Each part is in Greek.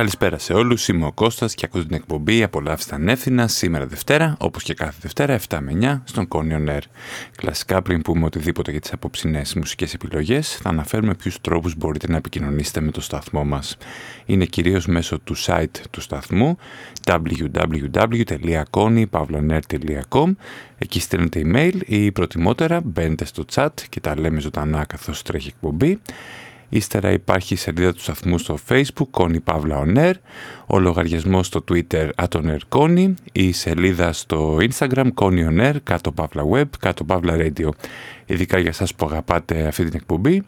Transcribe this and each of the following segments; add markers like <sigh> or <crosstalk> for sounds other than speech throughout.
Καλησπέρα σε όλους, είμαι ο Κώστας και ακούω την εκπομπή «Απολαύστε ανεύθυνα» σήμερα Δευτέρα, όπως και κάθε Δευτέρα 7 με 9 στον Κόνιον Air. Κλασικά πριν πούμε οτιδήποτε για τις απόψινές μουσικές επιλογές, θα αναφέρουμε ποιους τρόπους μπορείτε να επικοινωνήσετε με το σταθμό μας. Είναι κυρίως μέσω του site του σταθμού www.konypavlonair.com Εκεί στέλνετε email ή προτιμότερα μπαίνετε στο chat και τα λέμε ζωντανά καθώς τρέχει εκπομπή. Ύστερα υπάρχει η σελίδα του σταθμού στο facebook, Κόνη Παύλα On ο λογαριασμός στο twitter, Air η σελίδα στο instagram, Κόνη On κάτω Παύλα Web, κάτω Παύλα Radio. Ειδικά για σας που αγαπάτε αυτή την εκπομπή,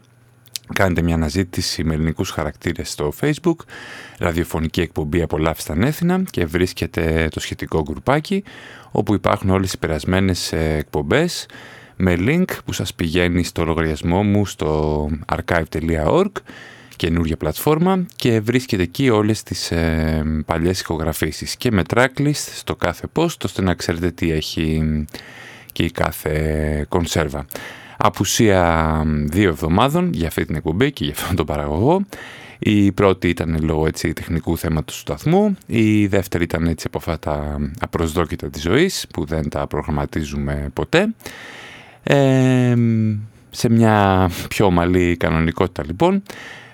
κάντε μια αναζήτηση με ελληνικούς χαρακτήρες στο facebook, ραδιοφωνική εκπομπή Απολαύστα Ανέθινα και βρίσκετε το σχετικό γκρουπάκι, όπου υπάρχουν όλες οι περασμένες ε, εκπομπές, με link που σας πηγαίνει στο λογαριασμό μου στο archive.org καινούργια πλατφόρμα και βρίσκεται εκεί όλες τις ε, παλιές ηχογραφήσεις και με tracklist στο κάθε post ώστε να ξέρετε τι έχει και η κάθε κονσέρβα. Απουσία δύο εβδομάδων για αυτή την εκπομπή και για αυτόν τον παραγωγό. Η πρώτη ήταν λόγω έτσι, τεχνικού θέματος του σταθμού, η δεύτερη ήταν έτσι από αυτά τα απροσδόκητα της ζωής που δεν τα προγραμματίζουμε ποτέ σε μια πιο ομαλή κανονικότητα λοιπόν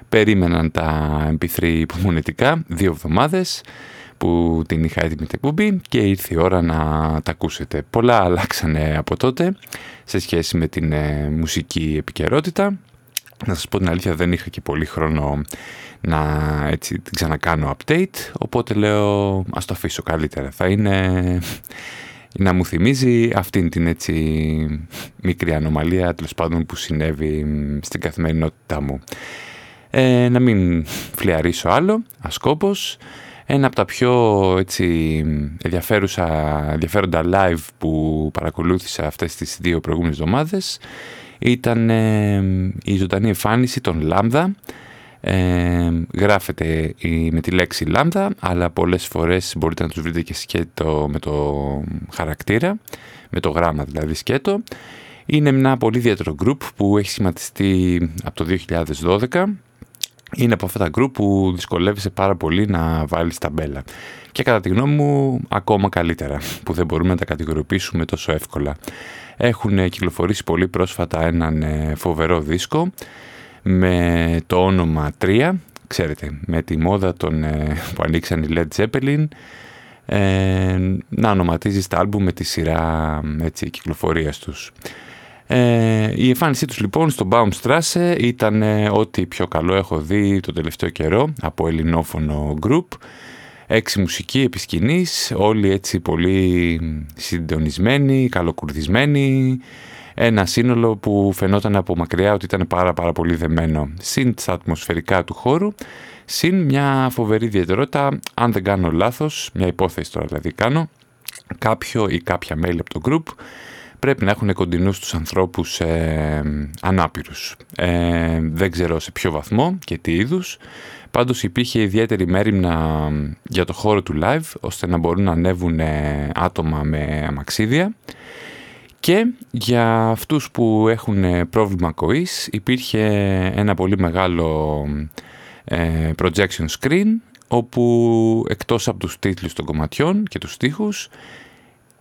περίμεναν τα MP3 υπομονετικά δύο εβδομάδες που την είχα έτοιμη την εκπομπή και ήρθε η ώρα να τα ακούσετε. Πολλά αλλάξανε από τότε σε σχέση με την ε, μουσική επικαιρότητα. Να σας πω την αλήθεια δεν είχα και πολύ χρόνο να έτσι, την ξανακάνω update οπότε λέω ας το αφήσω καλύτερα. Θα είναι να μου θυμίζει αυτήν την έτσι μικρή ανομαλία τέλος πάντων που συνέβη στην καθημερινότητά μου. Ε, να μην φλιαρίσω άλλο, ασκόπως. Ένα από τα πιο έτσι, ενδιαφέρουσα, ενδιαφέροντα live που παρακολούθησα αυτές τις δύο προηγούμενες εβδομάδες ήταν ε, η ζωντανή εμφάνιση των Λάμδα ε, γράφεται με τη λέξη λάμδα, αλλά πολλές φορές μπορείτε να τους βρείτε και σκέτο με το χαρακτήρα, με το γράμμα δηλαδή σκέτο. Είναι ένα πολύ ιδιαίτερο group που έχει σχηματιστεί από το 2012. Είναι από αυτά τα group που δυσκολεύεσαι πάρα πολύ να βάλεις ταμπέλα. Και κατά τη γνώμη μου ακόμα καλύτερα, που δεν μπορούμε να τα κατηγοριοποιήσουμε τόσο εύκολα. Έχουν κυκλοφορήσει πολύ πρόσφατα έναν ε, φοβερό δίσκο με το όνομα 3, ξέρετε, με τη μόδα των, ε, που ανοίξαν οι Led Zeppelin, ε, να ονοματίζεις τα άλμπου με τη σειρά έτσι, κυκλοφορίας τους. Ε, η εμφάνισή τους λοιπόν στο Baumstrasse ήταν ό,τι πιο καλό έχω δει το τελευταίο καιρό από ελληνόφωνο group. Έξι μουσικοί επί όλοι έτσι πολύ συντονισμένοι, καλοκουρδισμένοι, ένα σύνολο που φαινόταν από μακριά ότι ήταν πάρα πάρα πολύ δεμένο. Συν τα ατμοσφαιρικά του χώρου, συν μια φοβερή ιδιαιτερότητα, αν δεν κάνω λάθος, μια υπόθεση τώρα δηλαδή κάνω, κάποιο ή κάποια μέλη από το group πρέπει να έχουν κοντινούς τους ανθρώπους ε, ανάπηρους. Ε, δεν ξέρω σε ποιο βαθμό και τι είδους. Πάντως υπήρχε ιδιαίτερη μέρημνα για το χώρο του live, ώστε να μπορούν να ανέβουν άτομα με αμαξίδια και για αυτούς που έχουν ε, πρόβλημα ακοής υπήρχε ένα πολύ μεγάλο ε, projection screen όπου εκτός από τους τίτλους των κομματιών και τους στίχους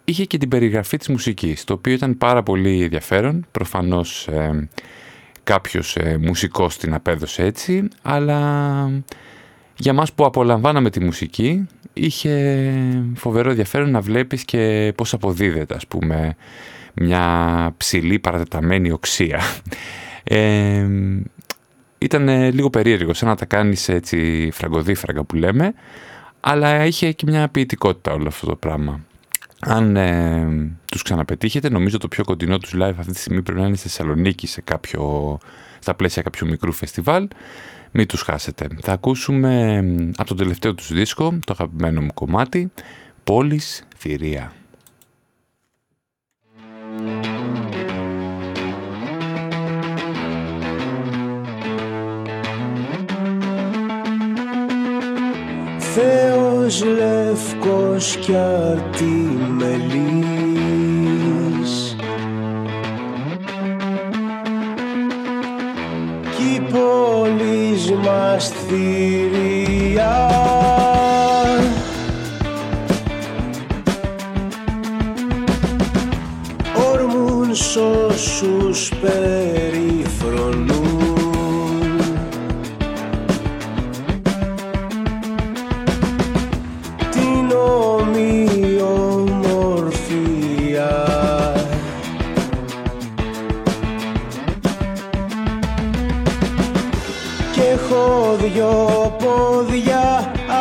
είχε και την περιγραφή της μουσικής το οποίο ήταν πάρα πολύ ενδιαφέρον. Προφανώς ε, κάποιος ε, μουσικός την απέδωσε έτσι αλλά για μας που απολαμβάναμε τη μουσική είχε φοβερό ενδιαφέρον να βλέπεις και πώς αποδίδεται ας πούμε μια ψηλή παρατεταμένη οξία. Ε, ήταν λίγο περίεργο, σαν να τα κάνεις έτσι φραγκοδίφραγκα που λέμε, αλλά είχε και μια ποιητικότητα όλο αυτό το πράγμα. Αν ε, τους ξαναπετύχετε, νομίζω το πιο κοντινό τους live αυτή τη στιγμή πρέπει να είναι στη Θεσσαλονίκη σε κάποιο, στα πλαίσια κάποιου μικρού φεστιβάλ. Μην τους χάσετε. Θα ακούσουμε από το τελευταίο τους δίσκο, το αγαπημένο μου κομμάτι, «Πόλης Θηρία». Θεός λευκός κι αρτιμελής. Κι η πόλης μας θηρία. Ορμούν σώσους περιφρονούς όσους περιφρονούν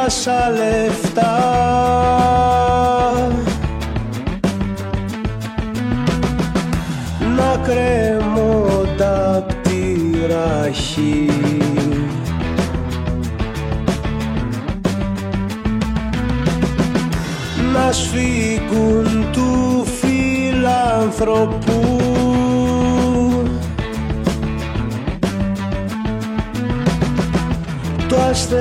τόσα λεφτά. Να κρέμονται απ' τη ραχή. Να σφίγγουν του φιλανθρωπού το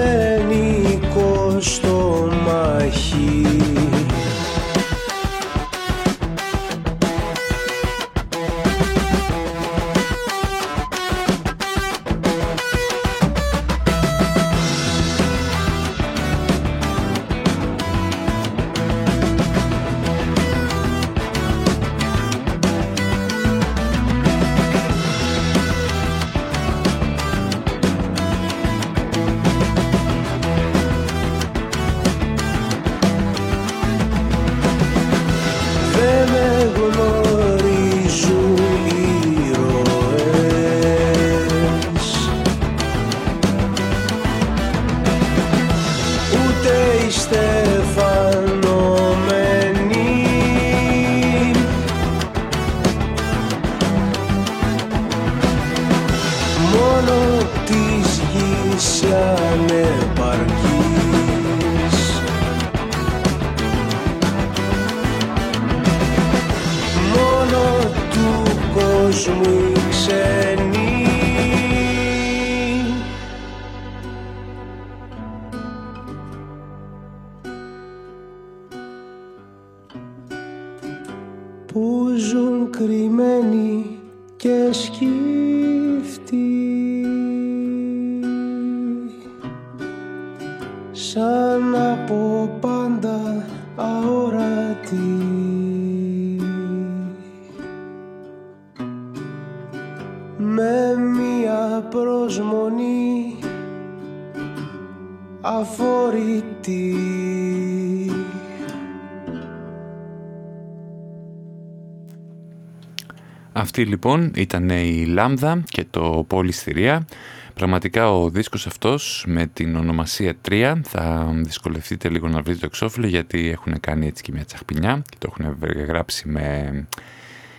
Αυτή λοιπόν ήταν η Λάμδα και το Πολυστηρία. Πραγματικά ο δίσκος αυτός με την ονομασία 3 θα δυσκολευτείτε λίγο να βρείτε το εξώφυλλο γιατί έχουν κάνει έτσι και μια τσαχπινιά και το έχουν γράψει με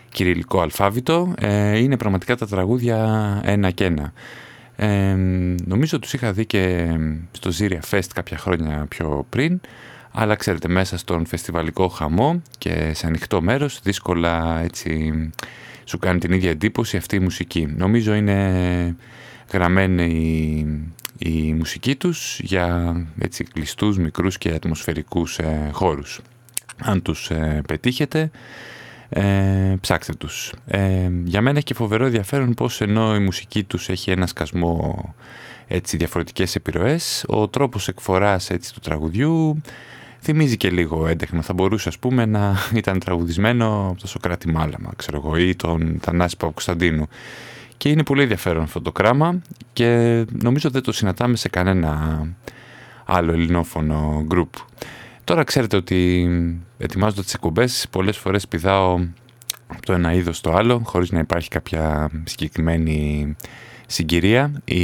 κυριλικό αλφάβητο. Ε, είναι πραγματικά τα τραγούδια ένα και ένα. Ε, νομίζω τους είχα δει και στο Ziria Fest κάποια χρόνια πιο πριν αλλά ξέρετε μέσα στον φεστιβαλικό χαμό και σε ανοιχτό μέρος δύσκολα έτσι σου κάνει την ίδια εντύπωση αυτή η μουσική. Νομίζω είναι γραμμένη η, η μουσική τους για έτσι, κλειστούς, μικρούς και ατμοσφαιρικούς ε, χώρους. Αν τους ε, πετύχετε, ε, ψάξτε τους. Ε, για μένα έχει και φοβερό ενδιαφέρον πως ενώ η μουσική τους έχει ένα σκασμό έτσι, διαφορετικές επιρροές, ο τρόπος εκφοράς έτσι, του τραγουδιού θυμίζει και λίγο έντεχνα. Θα μπορούσε ας πούμε να <laughs> ήταν τραγουδισμένο από το Σοκράτη Μάλαμα, ξέρω εγώ, ή τον Θανάση Παπακοσταντίνου. Και είναι πολύ ενδιαφέρον αυτό το κράμα και νομίζω δεν το συναντάμε σε κανένα άλλο ελληνόφωνο γκρουπ. Τώρα ξέρετε ότι ετοιμάζοντας τις εκπομπές πολλές φορές πηδάω από το ένα είδος στο άλλο χωρίς να υπάρχει κάποια συγκεκριμένη συγκυρία ή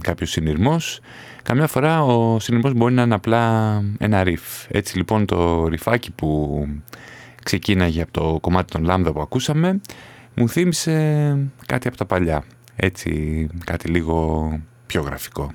κάποιος συνειρμός Καμιά φορά ο συνειδημός μπορεί να είναι απλά ένα ριφ. Έτσι λοιπόν το ριφάκι που ξεκίναγε από το κομμάτι των λάμδα που ακούσαμε μου θύμισε κάτι από τα παλιά. Έτσι κάτι λίγο πιο γραφικό.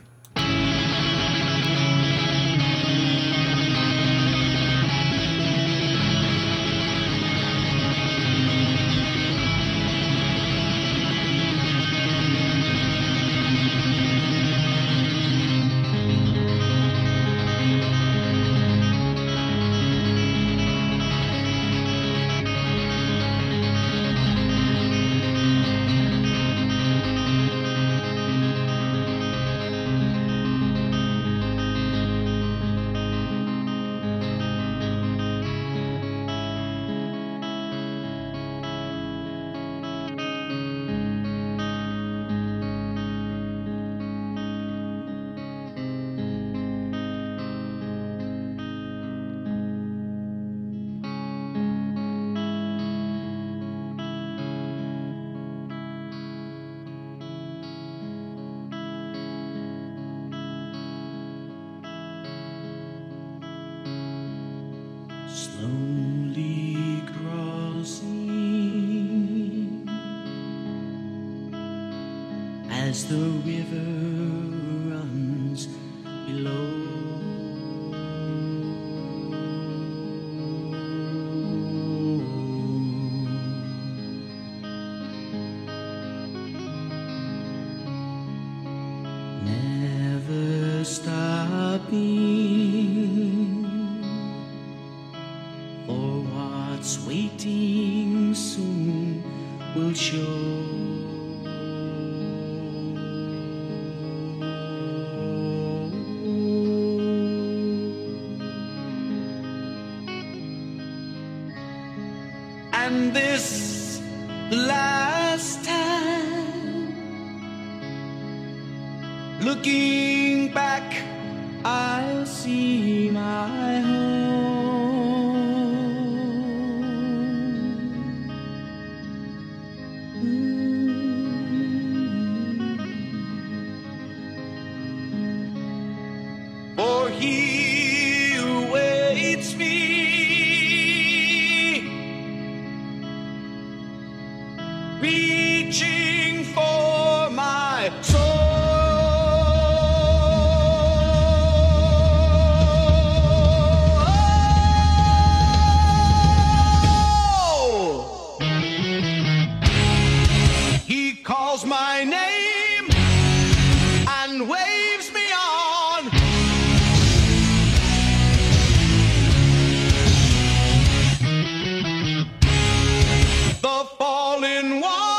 Fallen one,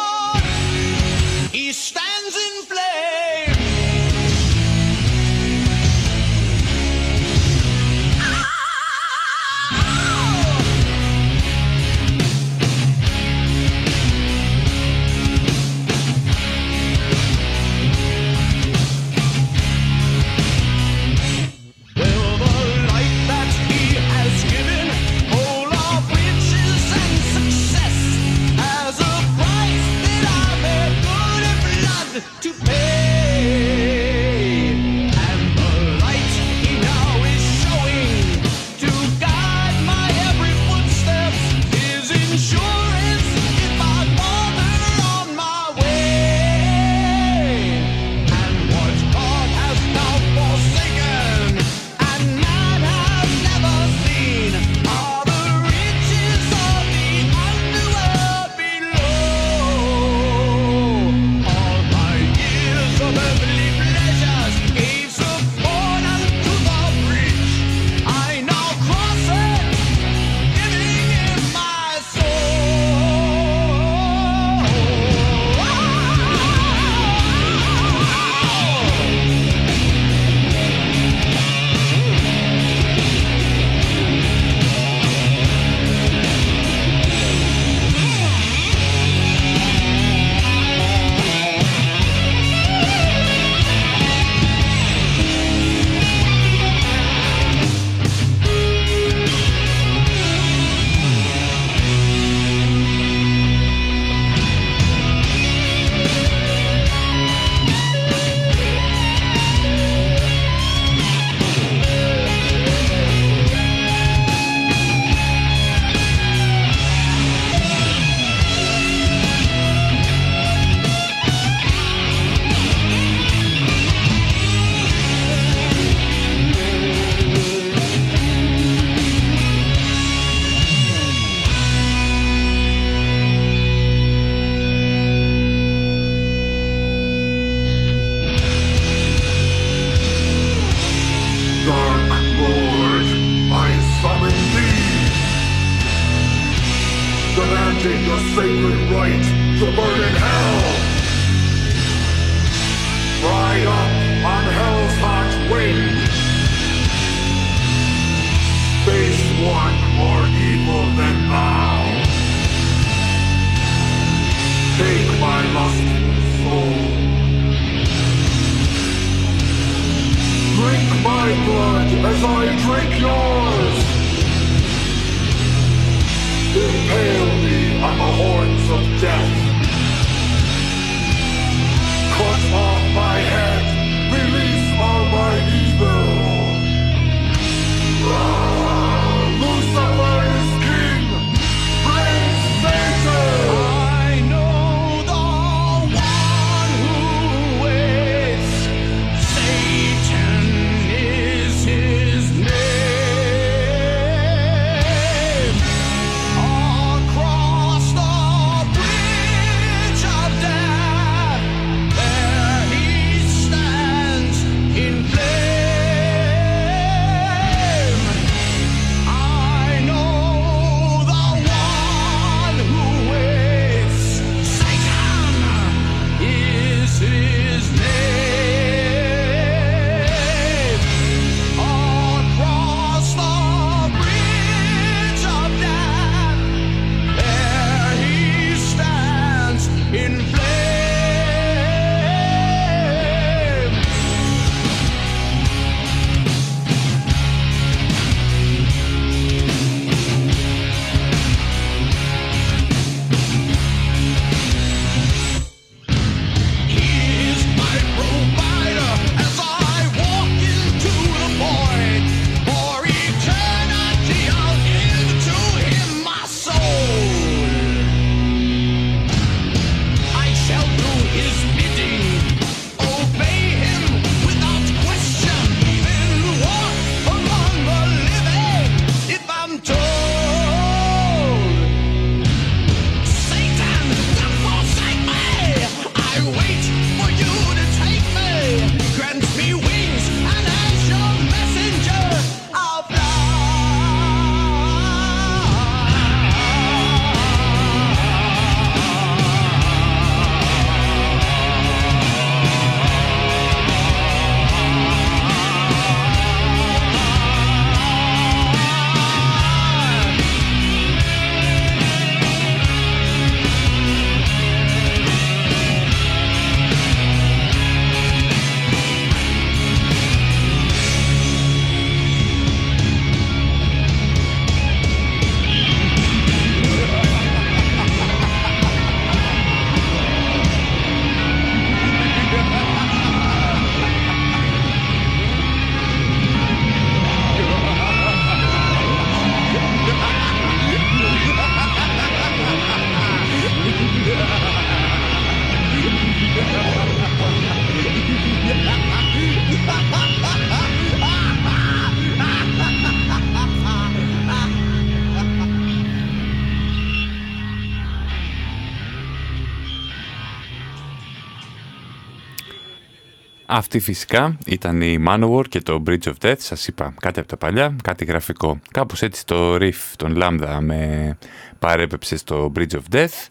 Αυτή φυσικά ήταν η Manowar και το Bridge of Death. Σας είπα κάτι από τα παλιά, κάτι γραφικό. Κάπως έτσι το riff των Lambda με παρέπεψε στο Bridge of Death.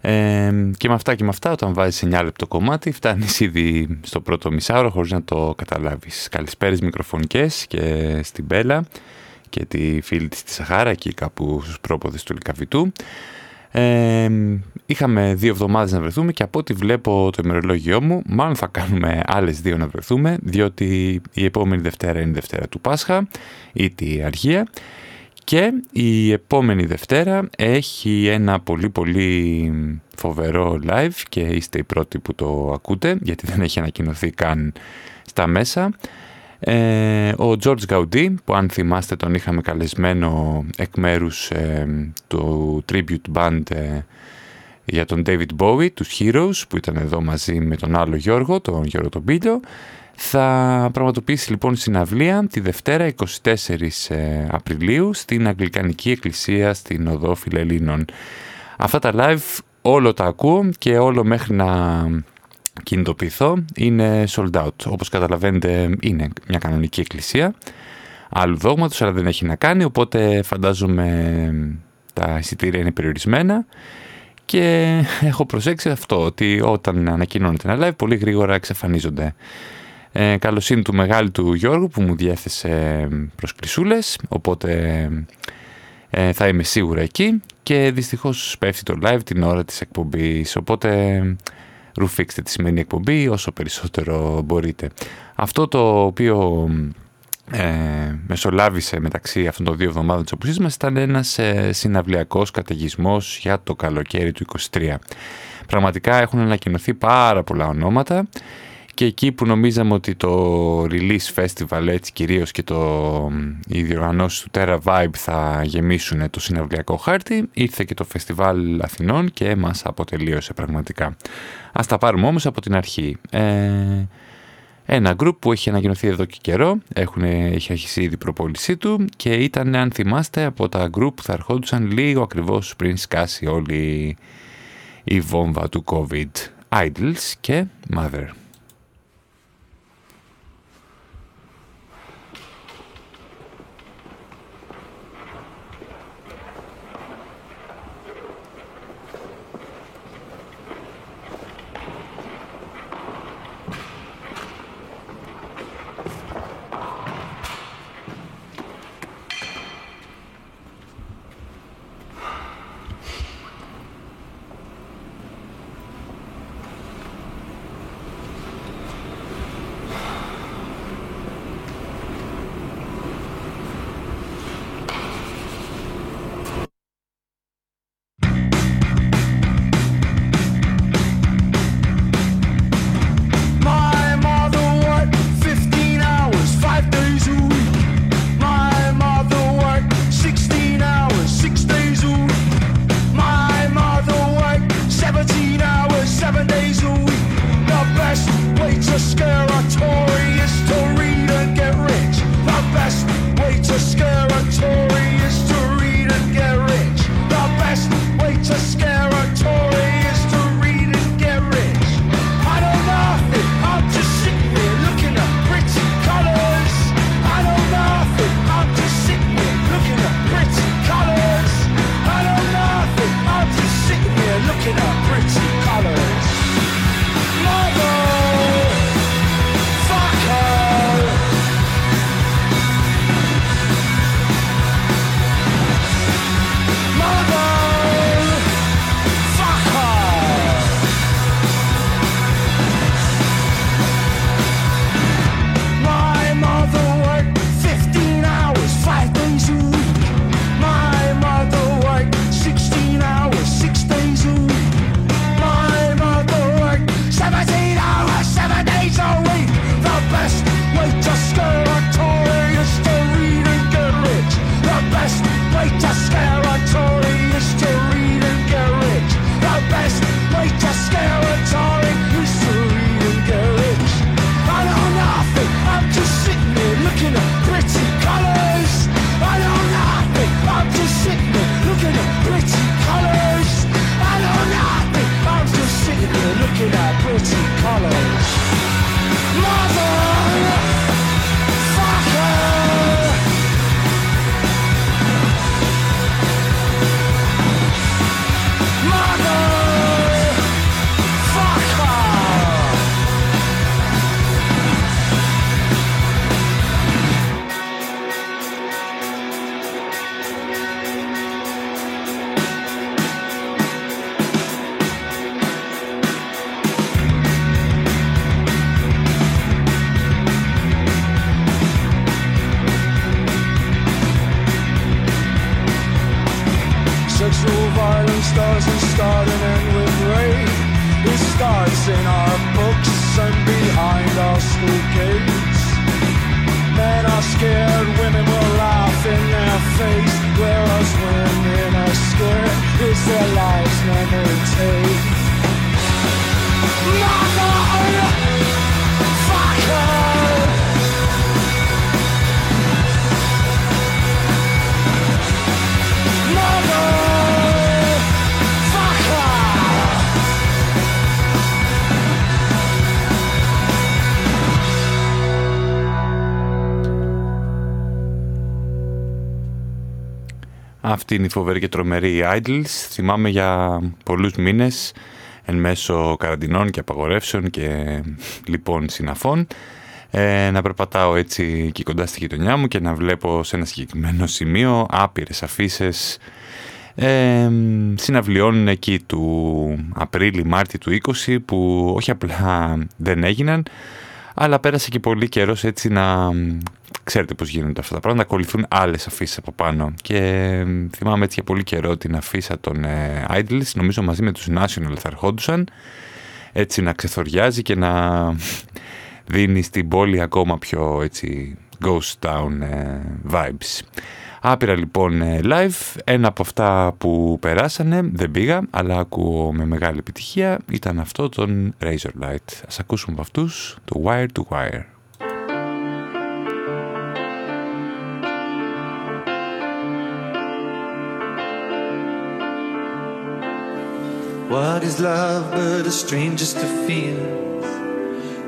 Ε, και με αυτά και με αυτά, όταν βάζεις 9 λεπτό κομμάτι, φτάνεις ήδη στο πρώτο μισάωρο χωρίς να το καταλάβεις. Καλησπέρες μικροφωνικές και στην Μπέλα και τη φίλη της της Σαχάρα, εκεί κάπου στους πρόποδες του Λικαβητού. Ε, είχαμε δύο εβδομάδες να βρεθούμε και από ό,τι βλέπω το ημερολόγιό μου, μάλλον θα κάνουμε άλλες δύο να βρεθούμε, διότι η επόμενη Δευτέρα είναι η Δευτέρα του Πάσχα, ή τη Αργία, και η επόμενη Δευτέρα έχει ένα πολύ πολύ φοβερό live και είστε οι πρώτοι που το ακούτε, γιατί δεν έχει ανακοινωθεί καν στα μέσα. Ε, ο George Gaudí, που αν θυμάστε τον είχαμε καλεσμένο εκ μέρους ε, του tribute band ε, για τον David Bowie, τους Heroes, που ήταν εδώ μαζί με τον άλλο Γιώργο, τον Γιώργο τον Πίλιο, θα πραγματοποιήσει λοιπόν συναυλία τη Δευτέρα 24 ε, Απριλίου στην Αγγλικανική Εκκλησία στην Οδό Φιλελλήνων. Αυτά τα live όλο τα ακούω και όλο μέχρι να κινητοποιηθώ είναι sold out. Όπως καταλαβαίνετε είναι μια κανονική εκκλησία άλλου δόγματος αλλά δεν έχει να κάνει οπότε φαντάζομαι τα εισιτήρια είναι περιορισμένα και έχω προσέξει αυτό ότι όταν ανακοινώνεται ένα live πολύ γρήγορα εξαφανίζονται. Ε, καλοσύνη του μεγάλου του Γιώργου που μου διέθεσε προσκλησούλες οπότε ε, θα είμαι σίγουρα εκεί και δυστυχώς πέφτει το live την ώρα της εκπομπής οπότε ρουφήξτε τη σημερινή εκπομπή όσο περισσότερο μπορείτε. Αυτό το οποίο ε, μεσολάβησε μεταξύ αυτών των δύο εβδομάδων της απουσίας μας ήταν ένας ε, συναυλιακός καταιγισμός για το καλοκαίρι του 23. Πραγματικά έχουν ανακοινωθεί πάρα πολλά ονόματα και εκεί που νομίζαμε ότι το release festival έτσι κυρίως και το, οι διοργανώσεις του Terra Vibe θα γεμίσουν το συναυλιακό χάρτη ήρθε και το φεστιβάλ Αθηνών και μας αποτελείωσε πραγματικά. Ας τα πάρουμε όμως από την αρχή. Ε, ένα group που έχει ανακοινωθεί εδώ και καιρό, έχουν, έχει αρχίσει ήδη προπόλησή του και ήταν, αν θυμάστε, από τα group που θα ερχόντουσαν λίγο ακριβώς πριν σκάσει όλη η βόμβα του COVID. Idols και Mother. Αυτή είναι η φοβερή και τρομερή Idols. Θυμάμαι για πολλούς μήνες εν μέσω καραντινών και απαγορεύσεων και λοιπόν συναφών ε, να περπατάω έτσι εκεί κοντά στη γειτονιά μου και να βλέπω σε ένα συγκεκριμένο σημείο άπειρες αφήσει ε, συναυλιών εκεί του Απρίλη-Μάρτη του 20 που όχι απλά δεν έγιναν αλλά πέρασε και πολύ καιρός έτσι να ξέρετε πώς γίνονται αυτά τα πράγματα, να ακολουθούν άλλες αφήσεις από πάνω. Και θυμάμαι έτσι για πολύ καιρό την αφίσα των ε, Idols, νομίζω μαζί με τους National θα ερχόντουσαν, έτσι να ξεθοριάζει και να δίνει στην πόλη ακόμα πιο έτσι ghost town ε, vibes. Άπειρα λοιπόν ε, live, ένα από αυτά που περάσανε, δεν πήγα, αλλά ακούω με μεγάλη επιτυχία, ήταν αυτό τον Razor Light. Ας ακούσουμε από αυτούς το Wire to Wire. What is love but a stranger's to feel?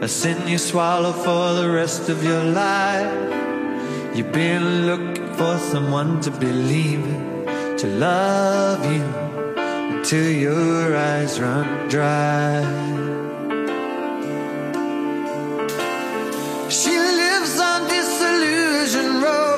A sin you swallow for the rest of your life. You've been looking for someone to believe in, to love you until your eyes run dry. She lives on disillusion road.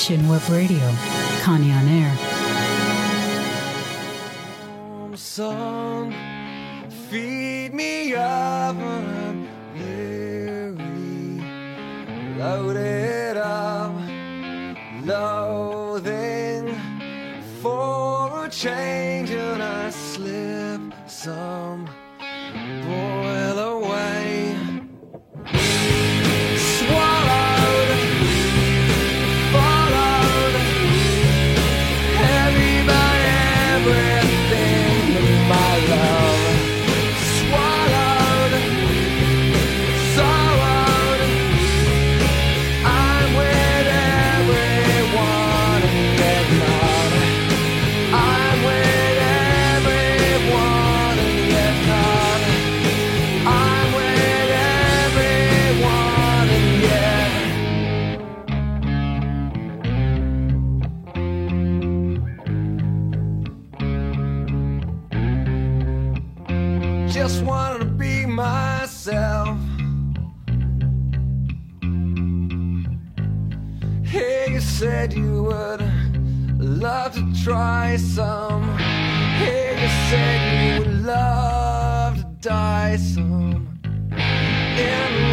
Nation Web Radio, Con just wanted to be myself. Hey, you said you would love to try some. Hey, you said you would love to die some. In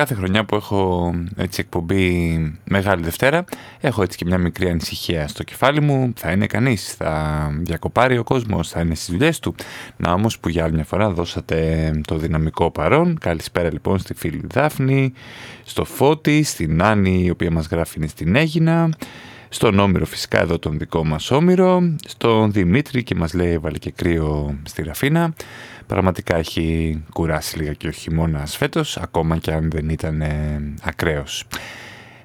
Κάθε χρονιά που έχω έτσι εκπομπή Μεγάλη Δευτέρα έχω έτσι και μια μικρή ανησυχία στο κεφάλι μου. Θα είναι κανείς, θα διακοπάρει ο κόσμος, θα είναι στις δουλειές του. Να όμως που για άλλη μια φορά δώσατε το δυναμικό παρόν. Καλησπέρα λοιπόν στη φίλη Δάφνη, στο Φώτη, στην Άννη η οποία μας γράφει είναι στην Έγινα. Στον Όμηρο φυσικά εδώ τον δικό μας Όμηρο, στον Δημήτρη και μας λέει έβαλε και κρύο στη Ραφίνα. Πραγματικά έχει κουράσει λίγα και ο χειμώνας φέτος, ακόμα και αν δεν ήταν ε, ακραίος.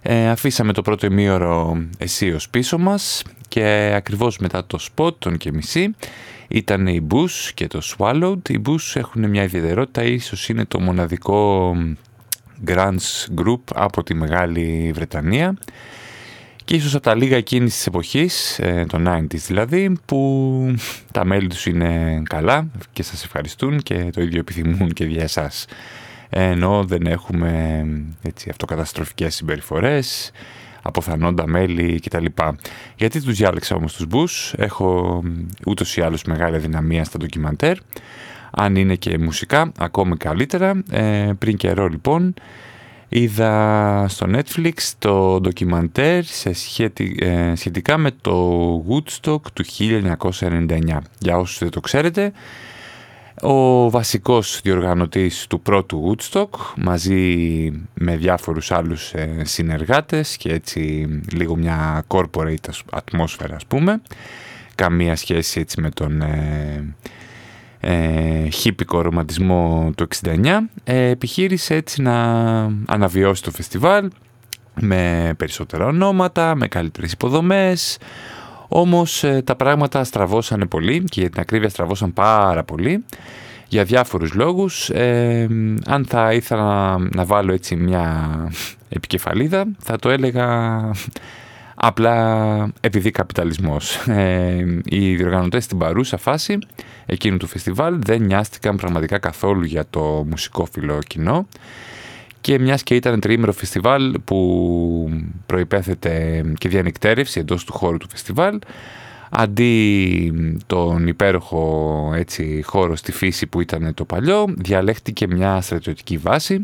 Ε, αφήσαμε το πρώτο ημίωρο αισίως πίσω μας και ακριβώς μετά το spot, τον και μισή, ήταν η Bush και το Swallowed. Οι Bush έχουν μια ιδιαιτερότητα, ίσως είναι το μοναδικό grunge group από τη Μεγάλη Βρετανία και ίσως από τα λίγα εκείνης της εποχής, ε, το 90s δηλαδή, που τα μέλη τους είναι καλά και σας ευχαριστούν και το ίδιο επιθυμούν και για εσάς. Ενώ δεν έχουμε έτσι, αυτοκαταστροφικές συμπεριφορές, αποθανόντα μέλη κτλ. Γιατί τους διάλεξα όμως τους Μπούς, έχω ούτως ή άλλως μεγάλη δυναμία στα ντοκιμαντέρ, αν είναι και μουσικά, ακόμη καλύτερα. Ε, πριν καιρό λοιπόν, είδα στο Netflix το ντοκιμαντέρ σε ε, σχετικά με το Woodstock του 1999. Για όσους δεν το ξέρετε, ο βασικός διοργανωτής του πρώτου Woodstock μαζί με διάφορους άλλους ε, συνεργάτες και έτσι λίγο μια corporate ατμόσφαιρα ας πούμε καμία σχέση έτσι με τον ε, ε, χίπικο ρομαντισμό του 69 ε, επιχείρησε έτσι να αναβιώσει το φεστιβάλ με περισσότερα ονόματα, με καλύτερες υποδομές όμως ε, τα πράγματα στραβώσανε πολύ και για την ακρίβεια στραβώσαν πάρα πολύ για διάφορους λόγους. Ε, αν θα ήθελα να βάλω έτσι μια επικεφαλίδα θα το έλεγα απλά επειδή καπιταλισμός. Ε, οι διοργανωτές στην παρούσα φάση εκείνου του φεστιβάλ δεν νοιάστηκαν πραγματικά καθόλου για το μουσικόφιλο κοινό και μιας και ήταν τριήμερο φεστιβάλ που προϋπέθεται και διανυκτέρευση εντός του χώρου του φεστιβάλ αντί τον υπέροχο έτσι, χώρο στη φύση που ήταν το παλιό διαλέχτηκε μια στρατιωτική βάση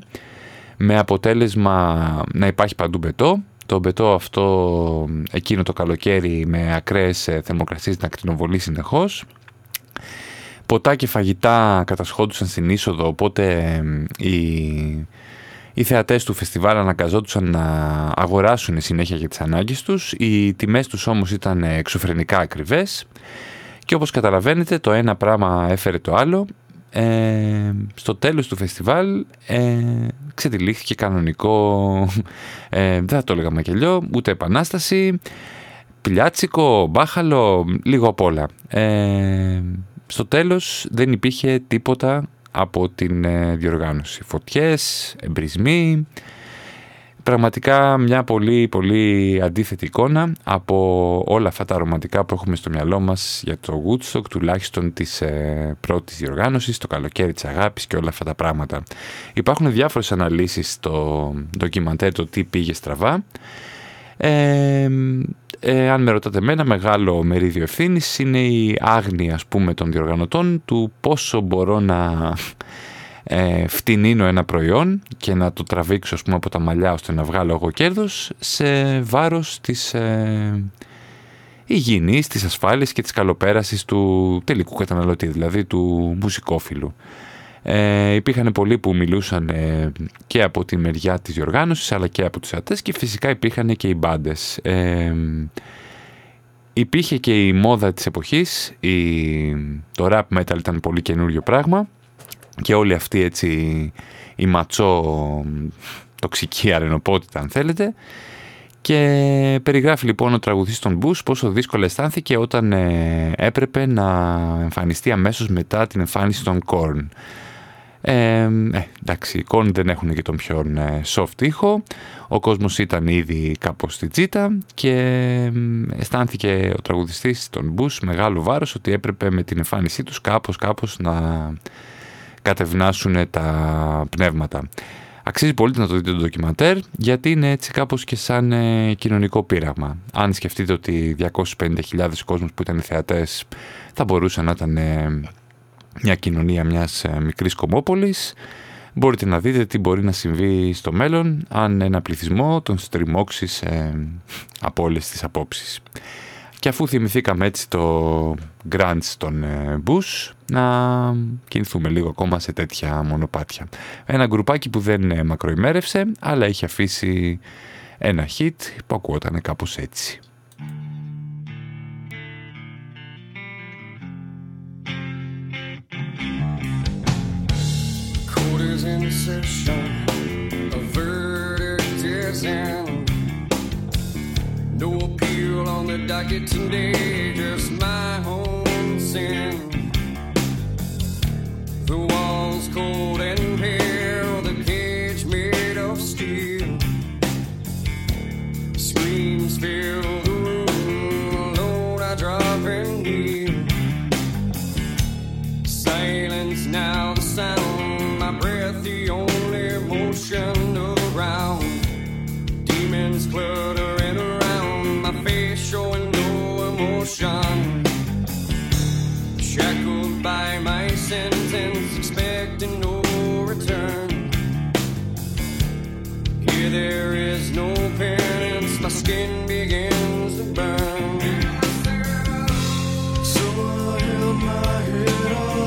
με αποτέλεσμα να υπάρχει παντού μπετό το μπετό αυτό εκείνο το καλοκαίρι με ακραίες θερμοκρασίες να κτηνοβολεί συνεχώς ποτά και φαγητά κατασχόντουσαν στην είσοδο οπότε οι οι θεατές του φεστιβάλ αναγκαζόντουσαν να αγοράσουν συνέχεια για τις ανάγκες τους. Οι τιμές τους όμως ήταν εξωφρενικά ακριβές. Και όπως καταλαβαίνετε το ένα πράγμα έφερε το άλλο. Ε, στο τέλος του φεστιβάλ ε, ξετυλίχθηκε κανονικό, ε, δεν θα το έλεγα μακελιό, ούτε επανάσταση, πιλιάτσικο, μπάχαλο, λίγο απ' όλα. Ε, στο τέλος δεν υπήρχε τίποτα από την ε, διοργάνωση. Φωτιές, εμπρισμοί, πραγματικά μια πολύ πολύ αντίθετη εικόνα από όλα αυτά τα ρομαντικά που έχουμε στο μυαλό μας για το Woodstock, τουλάχιστον της ε, πρώτης διοργάνωσης, το καλοκαίρι της αγάπης και όλα αυτά τα πράγματα. Υπάρχουν διάφορες αναλύσεις στο ντοκιμαντέρ το τι πήγε στραβά. Ε, ε, αν με ρωτάτε εμένα, μεγάλο μερίδιο ευθύνης είναι η άγνοια ας πούμε των διοργανωτών του πόσο μπορώ να ε, φτηνίνω ένα προϊόν και να το τραβήξω ας πούμε, από τα μαλλιά ώστε να βγάλω εγώ κέρδος σε βάρος της ε, υγιεινής, της ασφάλειας και της καλοπέρασης του τελικού καταναλωτή, δηλαδή του μουσικόφιλου. Ε, υπήρχαν πολλοί που μιλούσαν ε, και από τη μεριά της διοργάνωσης αλλά και από τους ατές και φυσικά υπήρχαν και οι μπάντες. Ε, υπήρχε και η μόδα της εποχής, η, το rap metal ήταν πολύ καινούριο πράγμα και όλη αυτή έτσι η ματσό τοξική αρενοπότητα αν θέλετε και περιγράφει λοιπόν ο τραγουδιστής των Μπούς πόσο δύσκολα αισθάνθηκε όταν ε, έπρεπε να εμφανιστεί αμέσως μετά την εμφάνιση των Korn. Ε, εντάξει, οι Korn δεν έχουν και τον πιο ε, soft ήχο. Ο κόσμος ήταν ήδη κάπως στη τσίτα και αισθάνθηκε ο τραγουδιστής των Bush μεγάλο βάρος ότι έπρεπε με την εμφάνισή τους κάπως κάπως να κατευνάσουν τα πνεύματα. Αξίζει πολύ να το δείτε το ντοκιμαντέρ γιατί είναι έτσι κάπως και σαν ε, κοινωνικό πείραμα. Αν σκεφτείτε ότι 250.000 κόσμος που ήταν οι θεατές θα μπορούσαν να ήταν ε, μια κοινωνία μιας ε, μικρής κομμόπολης μπορείτε να δείτε τι μπορεί να συμβεί στο μέλλον αν ένα πληθυσμό τον στριμώξεις από όλες τις απόψεις. Και αφού θυμηθήκαμε έτσι το grunge των ε, Bush, να κινηθούμε λίγο ακόμα σε τέτοια μονοπάτια. Ένα γκρουπάκι που δεν ε, μακροημέρευσε, αλλά είχε αφήσει ένα hit που ακούγονταν κάπως έτσι. On the docket today, just my own sin. The walls cold and pale, the cage made of steel. Screams fill the room, alone I drop and kneel. Silence now, the sound, my breath, the only motion around. Demons cluttering return. Here there is no penance, my skin begins to burn. So I held my head up.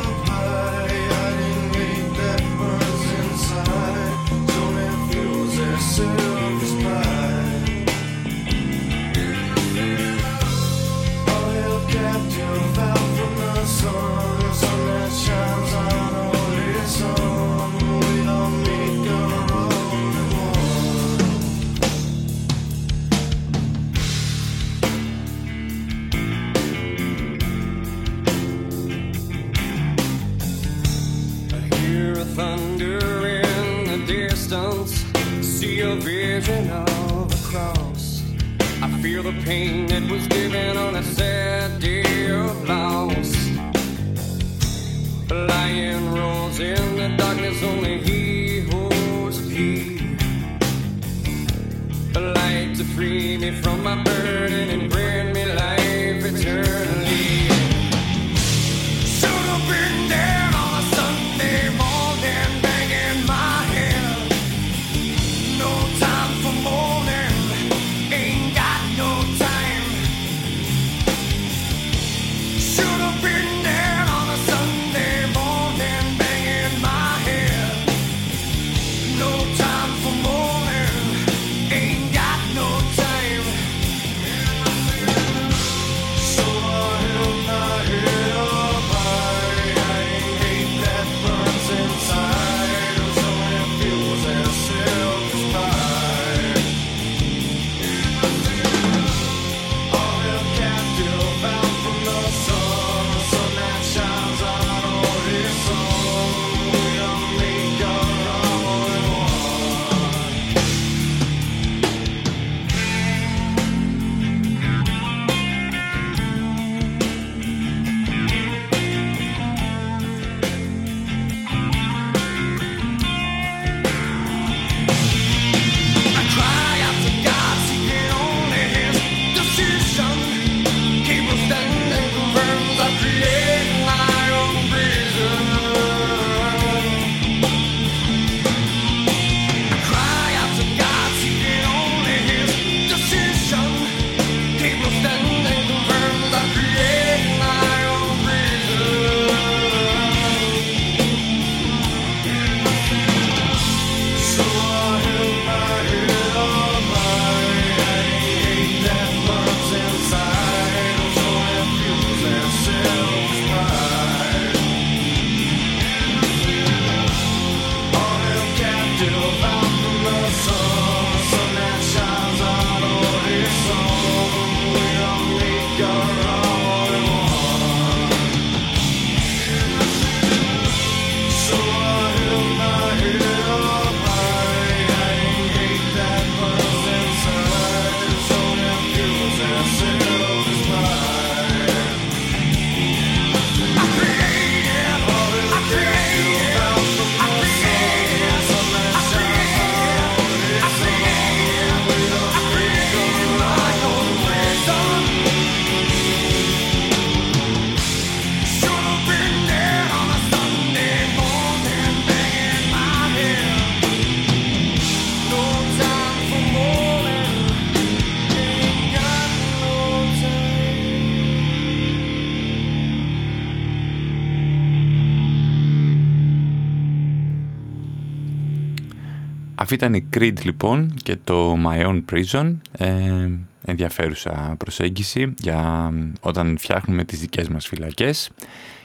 Αυτή ήταν η Creed λοιπόν και το My Own Prison. Ε, ενδιαφέρουσα προσέγγιση για όταν φτιάχνουμε τις δικές μας φυλακές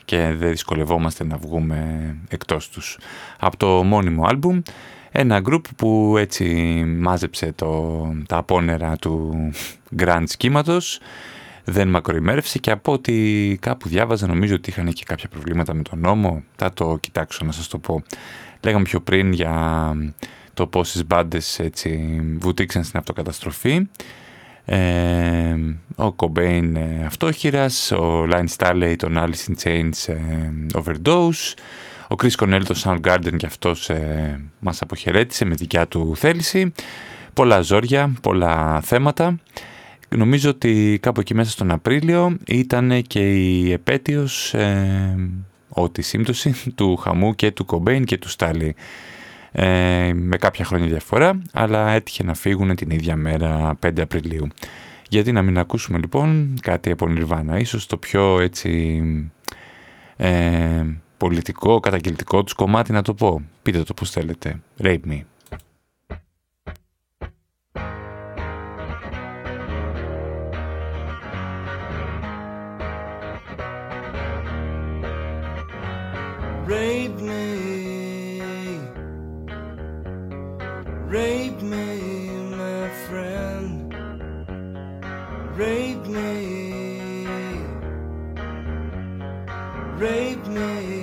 και δεν δυσκολευόμαστε να βγούμε εκτός τους. Από το μόνιμο άλμπουμ ένα group που έτσι μάζεψε το, τα απόνερα του grand σχήματος δεν μακροημέρευσε και από ό,τι κάπου διάβαζα νομίζω ότι είχαν και κάποια προβλήματα με τον νόμο. Θα το κοιτάξω να σας το πω. Λέγαμε πιο πριν για το πόσες μπάντες έτσι βουτήξαν στην αυτοκαταστροφή. Ε, ο Κομπέιν ε, αυτόχειρας, ο Λάιν Στάλεϊ τον Alice in Chains ε, overdose, ο Chris Cornell το Soundgarden και αυτός ε, μας αποχαιρέτησε με δικιά του θέληση. Πολλά ζόρια, πολλά θέματα. Νομίζω ότι κάπου εκεί μέσα στον Απρίλιο ήταν και η επέτειος, ε, ό,τι σύμπτωση, <laughs> του χαμού και του Κομπέιν και του Στάλι. Ε, με κάποια χρόνια διαφορά, αλλά έτυχε να φύγουν την ίδια μέρα 5 Απριλίου. Γιατί να μην ακούσουμε λοιπόν κάτι από Nirvana, ίσως το πιο έτσι ε, πολιτικό, καταγγελτικό τους κομμάτι να το πω. Πείτε το πώς θέλετε. Rape me. Rape me, rape me, my friend. Rape me, rape me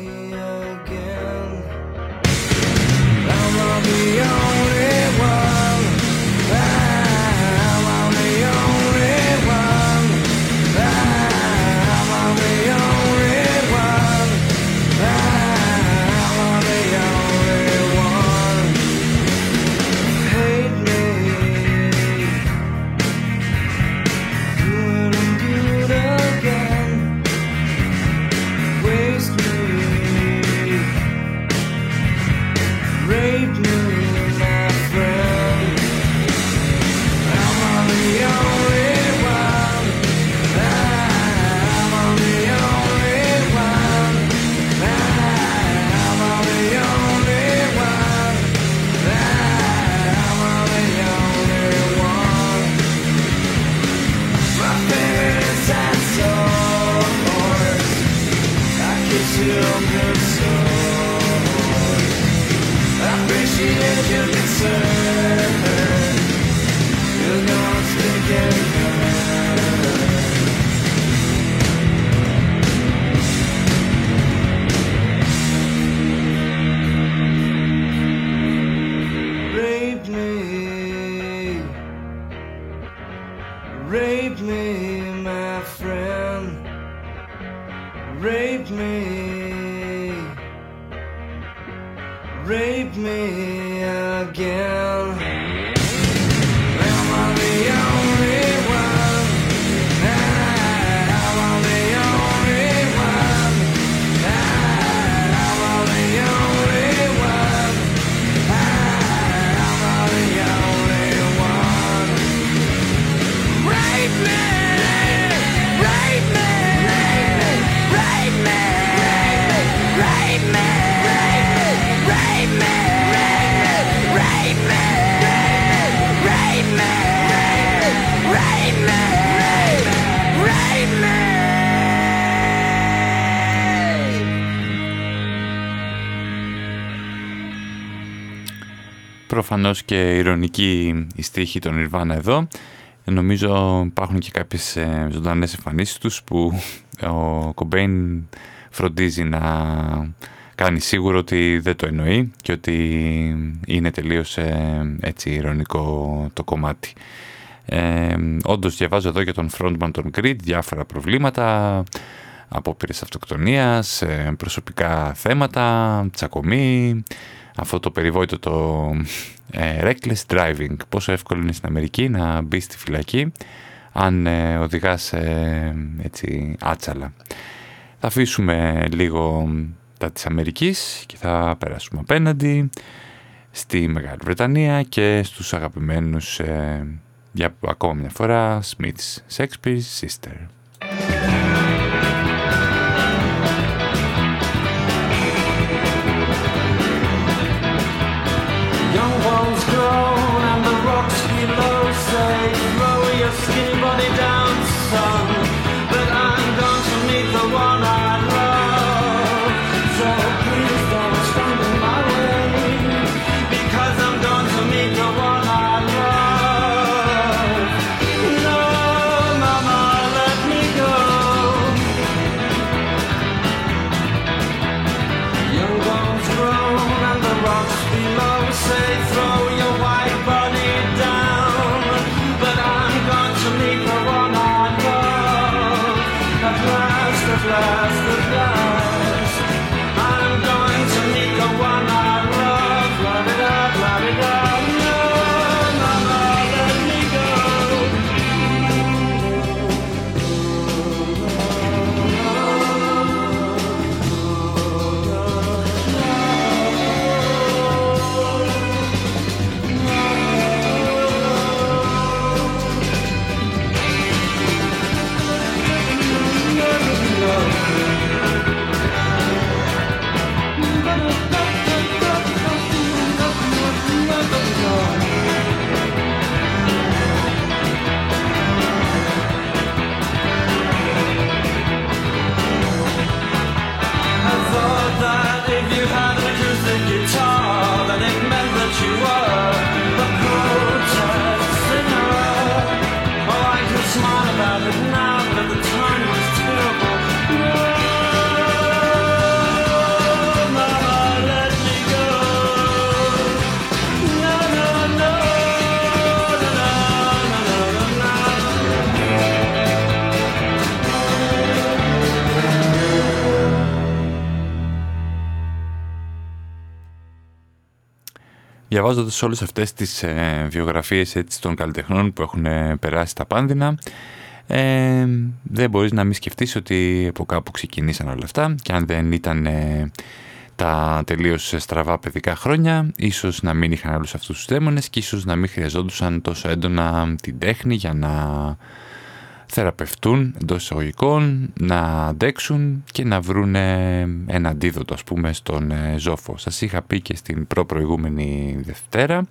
Προφανώς και ηρωνική η στίχη των Nirvana εδώ. Νομίζω υπάρχουν και κάποιες ε, ζωντανές εμφανίσεις τους που ο Κομπέιν φροντίζει να κάνει σίγουρο ότι δεν το εννοεί και ότι είναι τελείως ε, έτσι ηρωνικό το κομμάτι. Ε, όντως διαβάζω εδώ για τον frontman των Creed διάφορα προβλήματα, απόπειρες αυτοκτονίας, ε, προσωπικά θέματα, τσακωμή, αυτό το περιβόητο το ε, reckless driving, πόσο εύκολο είναι στην Αμερική να μπει στη φυλακή αν ε, οδηγάς ε, έτσι άτσαλα. Θα αφήσουμε λίγο τα της Αμερικής και θα περάσουμε απέναντι στη Μεγάλη Βρετανία και στους αγαπημένους ε, για ακόμα μια φορά Smith's Shakespeare's Sister. Διαβάζοντας όλες αυτές τις ε, βιογραφίες έτσι, των καλλιτεχνών που έχουν ε, περάσει τα πάνδυνα, ε, δεν μπορείς να μην σκεφτείς ότι από κάπου ξεκινήσαν όλα αυτά και αν δεν ήταν ε, τα τελείως στραβά παιδικά χρόνια, ίσως να μην είχαν όλους αυτούς τους δαίμονες και ίσως να μην χρειαζόντουσαν τόσο έντονα την τέχνη για να θεραπευτούν εντός εισαγωγικών, να αντέξουν και να βρουν ένα αντίδοτο ας πούμε στον ε, ζόφο. Σας είχα πει και στην προ-προηγούμενη Δευτέρα,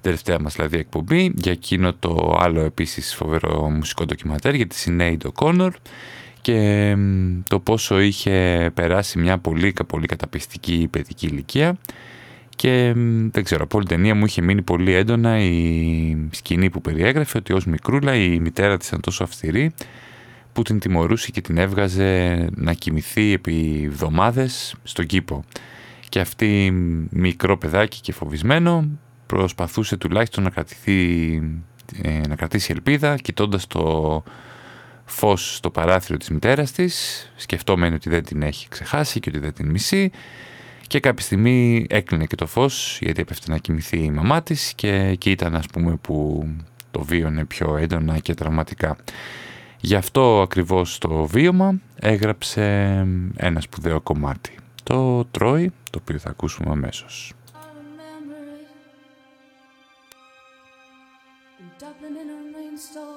τελευταία μας δηλαδή εκπομπή, για εκείνο το άλλο επίσης φοβερό μουσικό ντοκιματέρ για τη Sinead O'Connor και το πόσο είχε περάσει μια πολύ, πολύ καταπιστική παιδική ηλικία και δεν ξέρω, από όλη την ταινία μου είχε μείνει πολύ έντονα η σκηνή που περιέγραφε ότι ως μικρούλα η μητέρα της ήταν τόσο αυστηρή που την τιμωρούσε και την έβγαζε να κοιμηθεί επί εβδομάδες στον κήπο. Και αυτή μικρό παιδάκι και φοβισμένο προσπαθούσε τουλάχιστον να, κρατηθεί, ε, να κρατήσει ελπίδα κοιτώντας το φως στο παράθυρο της μητέρας της σκεφτόμενη ότι δεν την έχει ξεχάσει και ότι δεν την μισεί και κάποια στιγμή έκλεινε και το φως γιατί έπεφτε να κοιμηθεί η μαμά της και, και ήταν ας πούμε που το βίωνε πιο έντονα και τραυματικά. Γι' αυτό ακριβώς το βίωμα έγραψε ένα σπουδαίο κομμάτι. Το τρώει, το οποίο θα ακούσουμε αμέσως. I remember it. In Dublin in a rainstorm,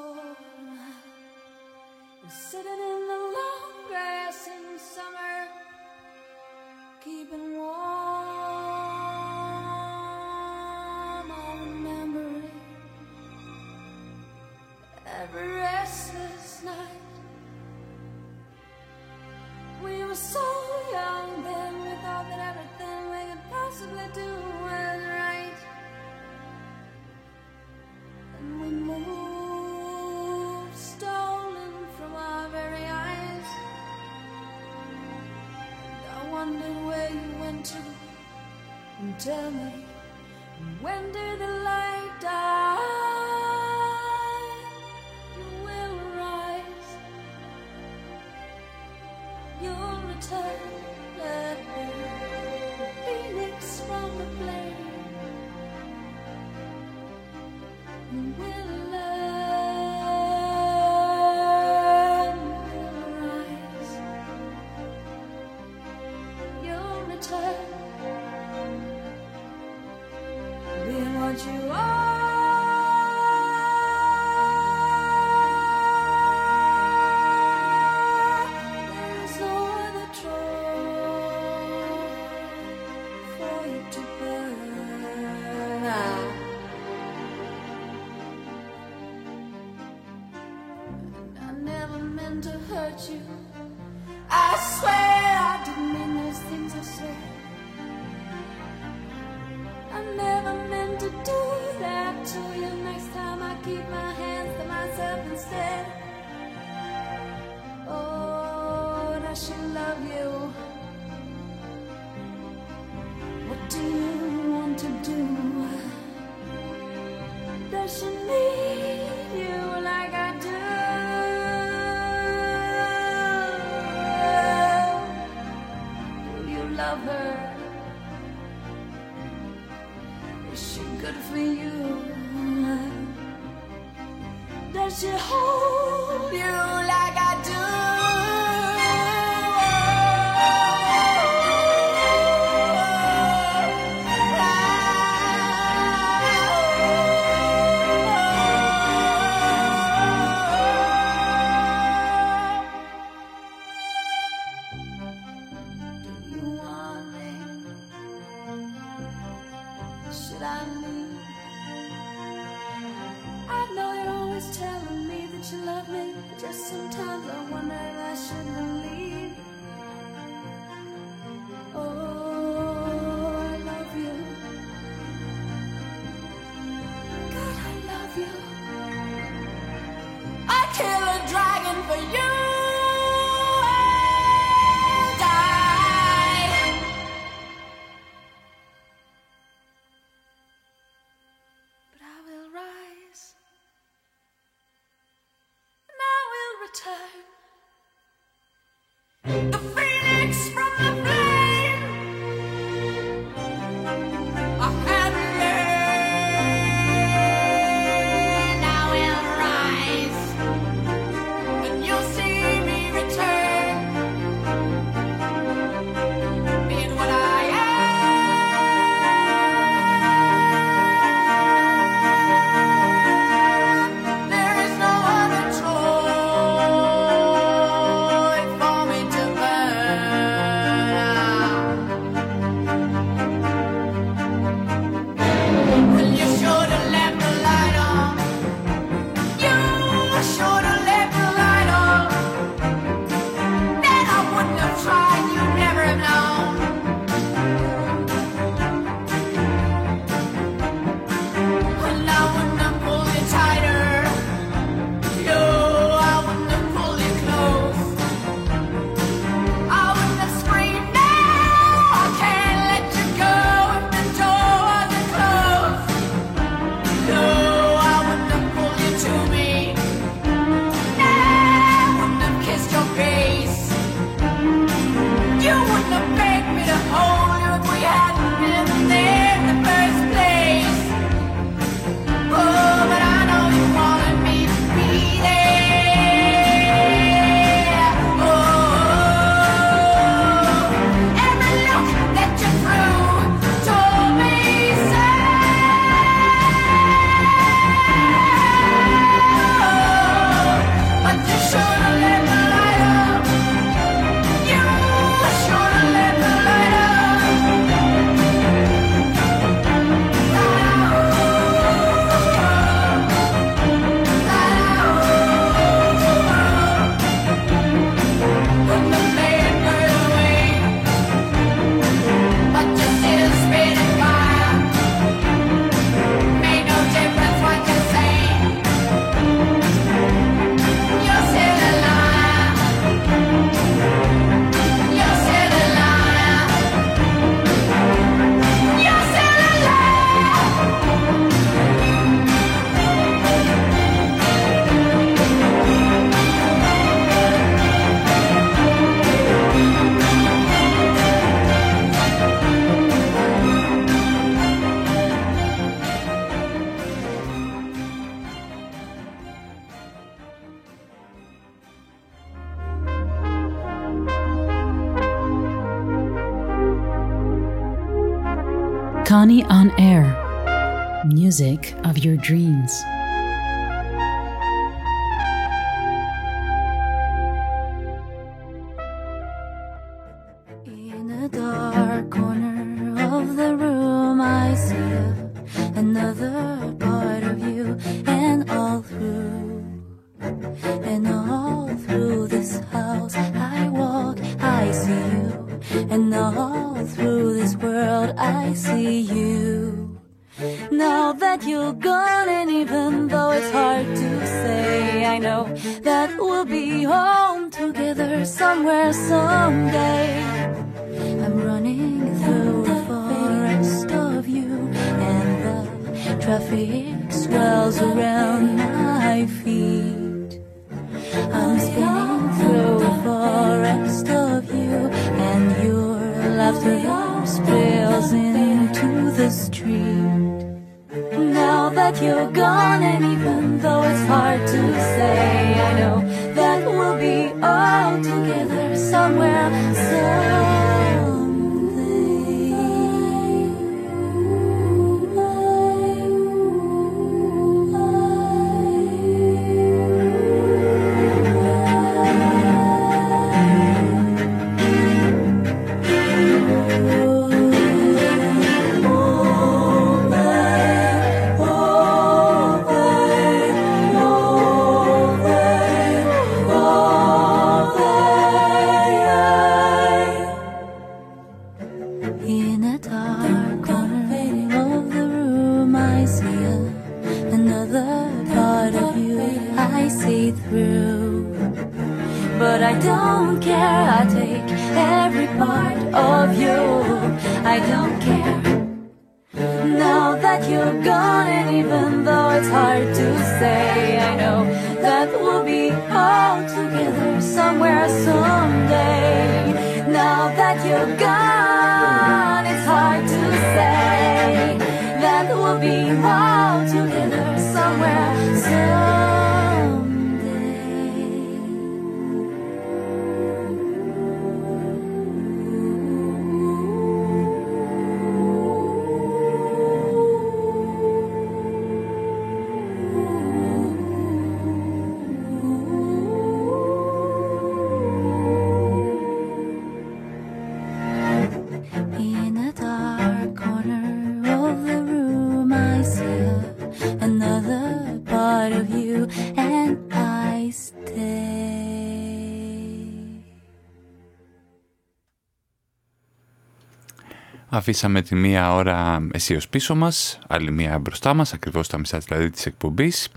Αφήσαμε τη μία ώρα αισίως πίσω μας, άλλη μία μπροστά μας, ακριβώς τα μισά δηλαδή της εκπομπής.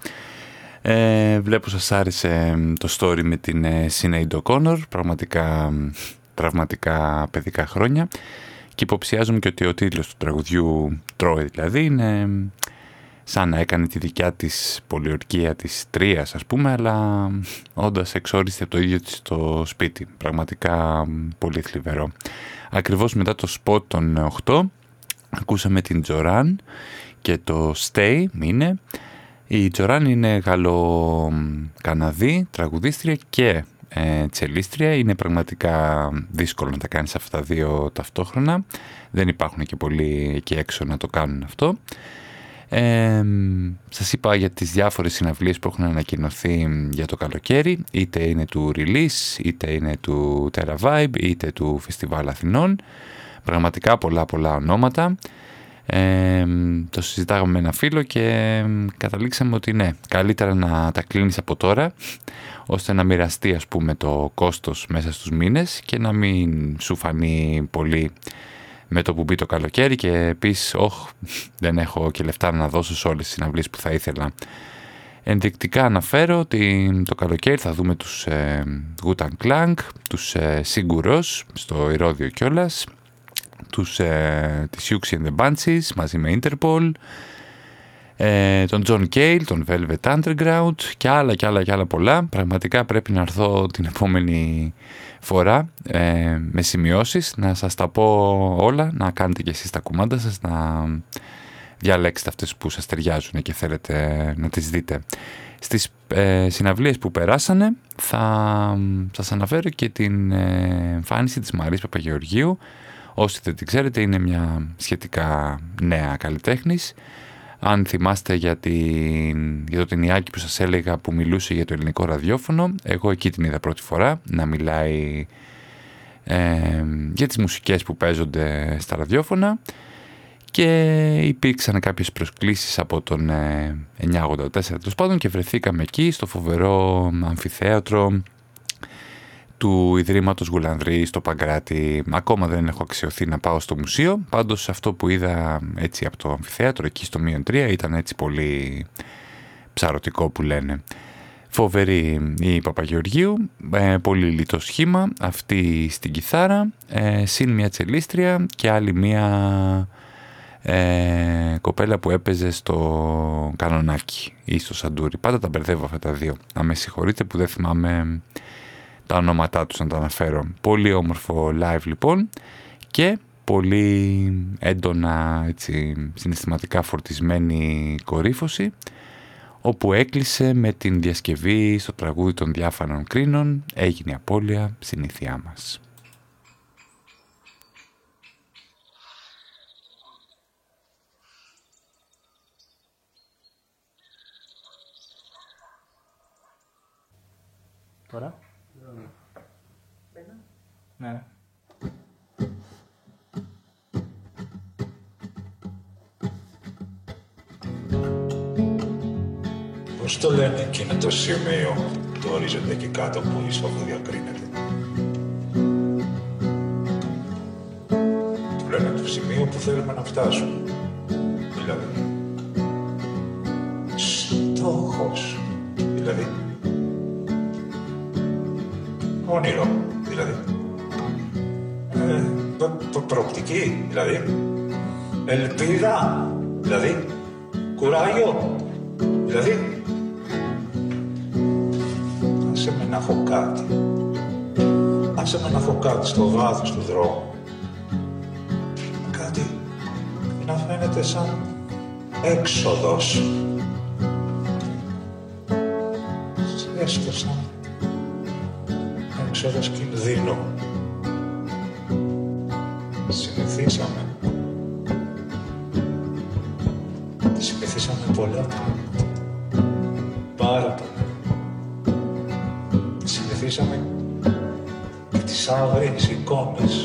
Ε, βλέπω σας άρεσε το story με την ε, Sinead O'Connor, πραγματικά τραυματικά παιδικά χρόνια και υποψιάζομαι και ότι ο τίτλος του τραγουδιού τρώει δηλαδή είναι σαν να έκανε τη δικιά της πολιορκία της τρίας ας πούμε αλλά όντας εξόριστη από το ίδιο της το σπίτι πραγματικά πολύ θλιβερό ακριβώς μετά το σποτ των 8 ακούσαμε την Τζοράν και το Stay είναι η Τζοράν είναι γαλλο-καναδή τραγουδίστρια και ε, τσελίστρια. Είναι πραγματικά δύσκολο να τα κάνεις αυτά τα δύο ταυτόχρονα. Δεν υπάρχουν και πολλοί εκεί έξω να το κάνουν αυτό. Ε, σας είπα για τις διάφορες συναυλίες που έχουν ανακοινωθεί για το καλοκαίρι. Είτε είναι του Release, είτε είναι του Terra Vibe, είτε του Φεστιβάλ Αθηνών. Πραγματικά πολλά πολλά ονόματα. Ε, το συζητάγαμε με ένα φίλο και καταλήξαμε ότι ναι, καλύτερα να τα κλείνεις από τώρα ώστε να μοιραστεί ας πούμε το κόστος μέσα στους μήνες και να μην σου φανεί πολύ με το που μπει το καλοκαίρι και πεις «Ωχ, δεν έχω και λεφτά να δώσω σε όλες τις συναυλίες που θα ήθελα». Ενδεικτικά αναφέρω ότι το καλοκαίρι θα δούμε τους ε, Wu-Tang Clan, τους ε, Siguros στο Ηρώδιο κιόλας, τους, ε, τις Yuxi and the Banshees μαζί με Interpol, ε, τον John Cale, τον Velvet Underground και άλλα και άλλα και άλλα πολλά. Πραγματικά πρέπει να έρθω την επόμενη φορά ε, με σημειώσεις, να σας τα πω όλα, να κάνετε και εσείς τα κουμάντα σας, να διαλέξετε αυτές που σας ταιριάζουν και θέλετε να τις δείτε. Στις ε, συναυλίες που περάσανε θα σας αναφέρω και την ε, εμφάνιση της Μαρής Παπαγεωργίου Όσοι δεν την ξέρετε είναι μια σχετικά νέα καλλιτέχνης. Αν θυμάστε για, την, για το ταινιάκι που σας έλεγα που μιλούσε για το ελληνικό ραδιόφωνο, εγώ εκεί την είδα πρώτη φορά να μιλάει ε, για τις μουσικές που παίζονται στα ραδιόφωνα και υπήρξαν κάποιες προσκλήσεις από τον ε, 984 τέλος πάντων και βρεθήκαμε εκεί στο φοβερό αμφιθέατρο του Ιδρύματος Γουλανδρή στο Παγκράτη. Ακόμα δεν έχω αξιωθεί να πάω στο μουσείο, πάντως αυτό που είδα έτσι από το αμφιθέατρο εκεί στο μείον 3 ήταν έτσι πολύ ψαρωτικό που λένε. Φοβερή η Παπαγεωργίου, ε, πολύ λιτό σχήμα, αυτή στην κιθάρα, ε, συν μια τσελίστρια και άλλη μια ε, κοπέλα που έπαιζε στο κανονάκι ή στο σαντούρι. Πάντα τα μπερδεύω αυτά τα δύο. Να με συγχωρείτε που δεν θυμάμαι τα ονόματά τους να τα αναφέρω. Πολύ όμορφο live λοιπόν και πολύ έντονα έτσι, συναισθηματικά φορτισμένη κορύφωση όπου έκλεισε με την διασκευή στο τραγούδι των διάφανων κρίνων έγινε η απώλεια συνήθειά μας. Τώρα. Ναι. Πώς το λένε εκείνο το σημείο που το ορίζονται εκεί κάτω που η σφαγό διακρίνεται. Του λένε το σημείο που θέλουμε να φτάσουμε. Δηλαδή. Στόχος. Δηλαδή. Όνειρο. Δηλαδή. Ε, προ- προ- προοπτική. Δηλαδή. Ελπίδα. Δηλαδή. Κουράγιο. Δηλαδή. Άσε με να έχω κάτι. Άσε με να έχω κάτι στο βάθος του δρόμου. Κάτι που να φαίνεται σαν έξοδος. Έστω σαν έξοδος κινδύνου. Συνηθίσαμε. Συνηθίσαμε πολλά πράγματα. Πάρα πολλά. Συνηθίσαμε και τις άγριες εικόνες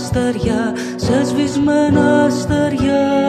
αστέρια, σε σβησμένα αστέρια.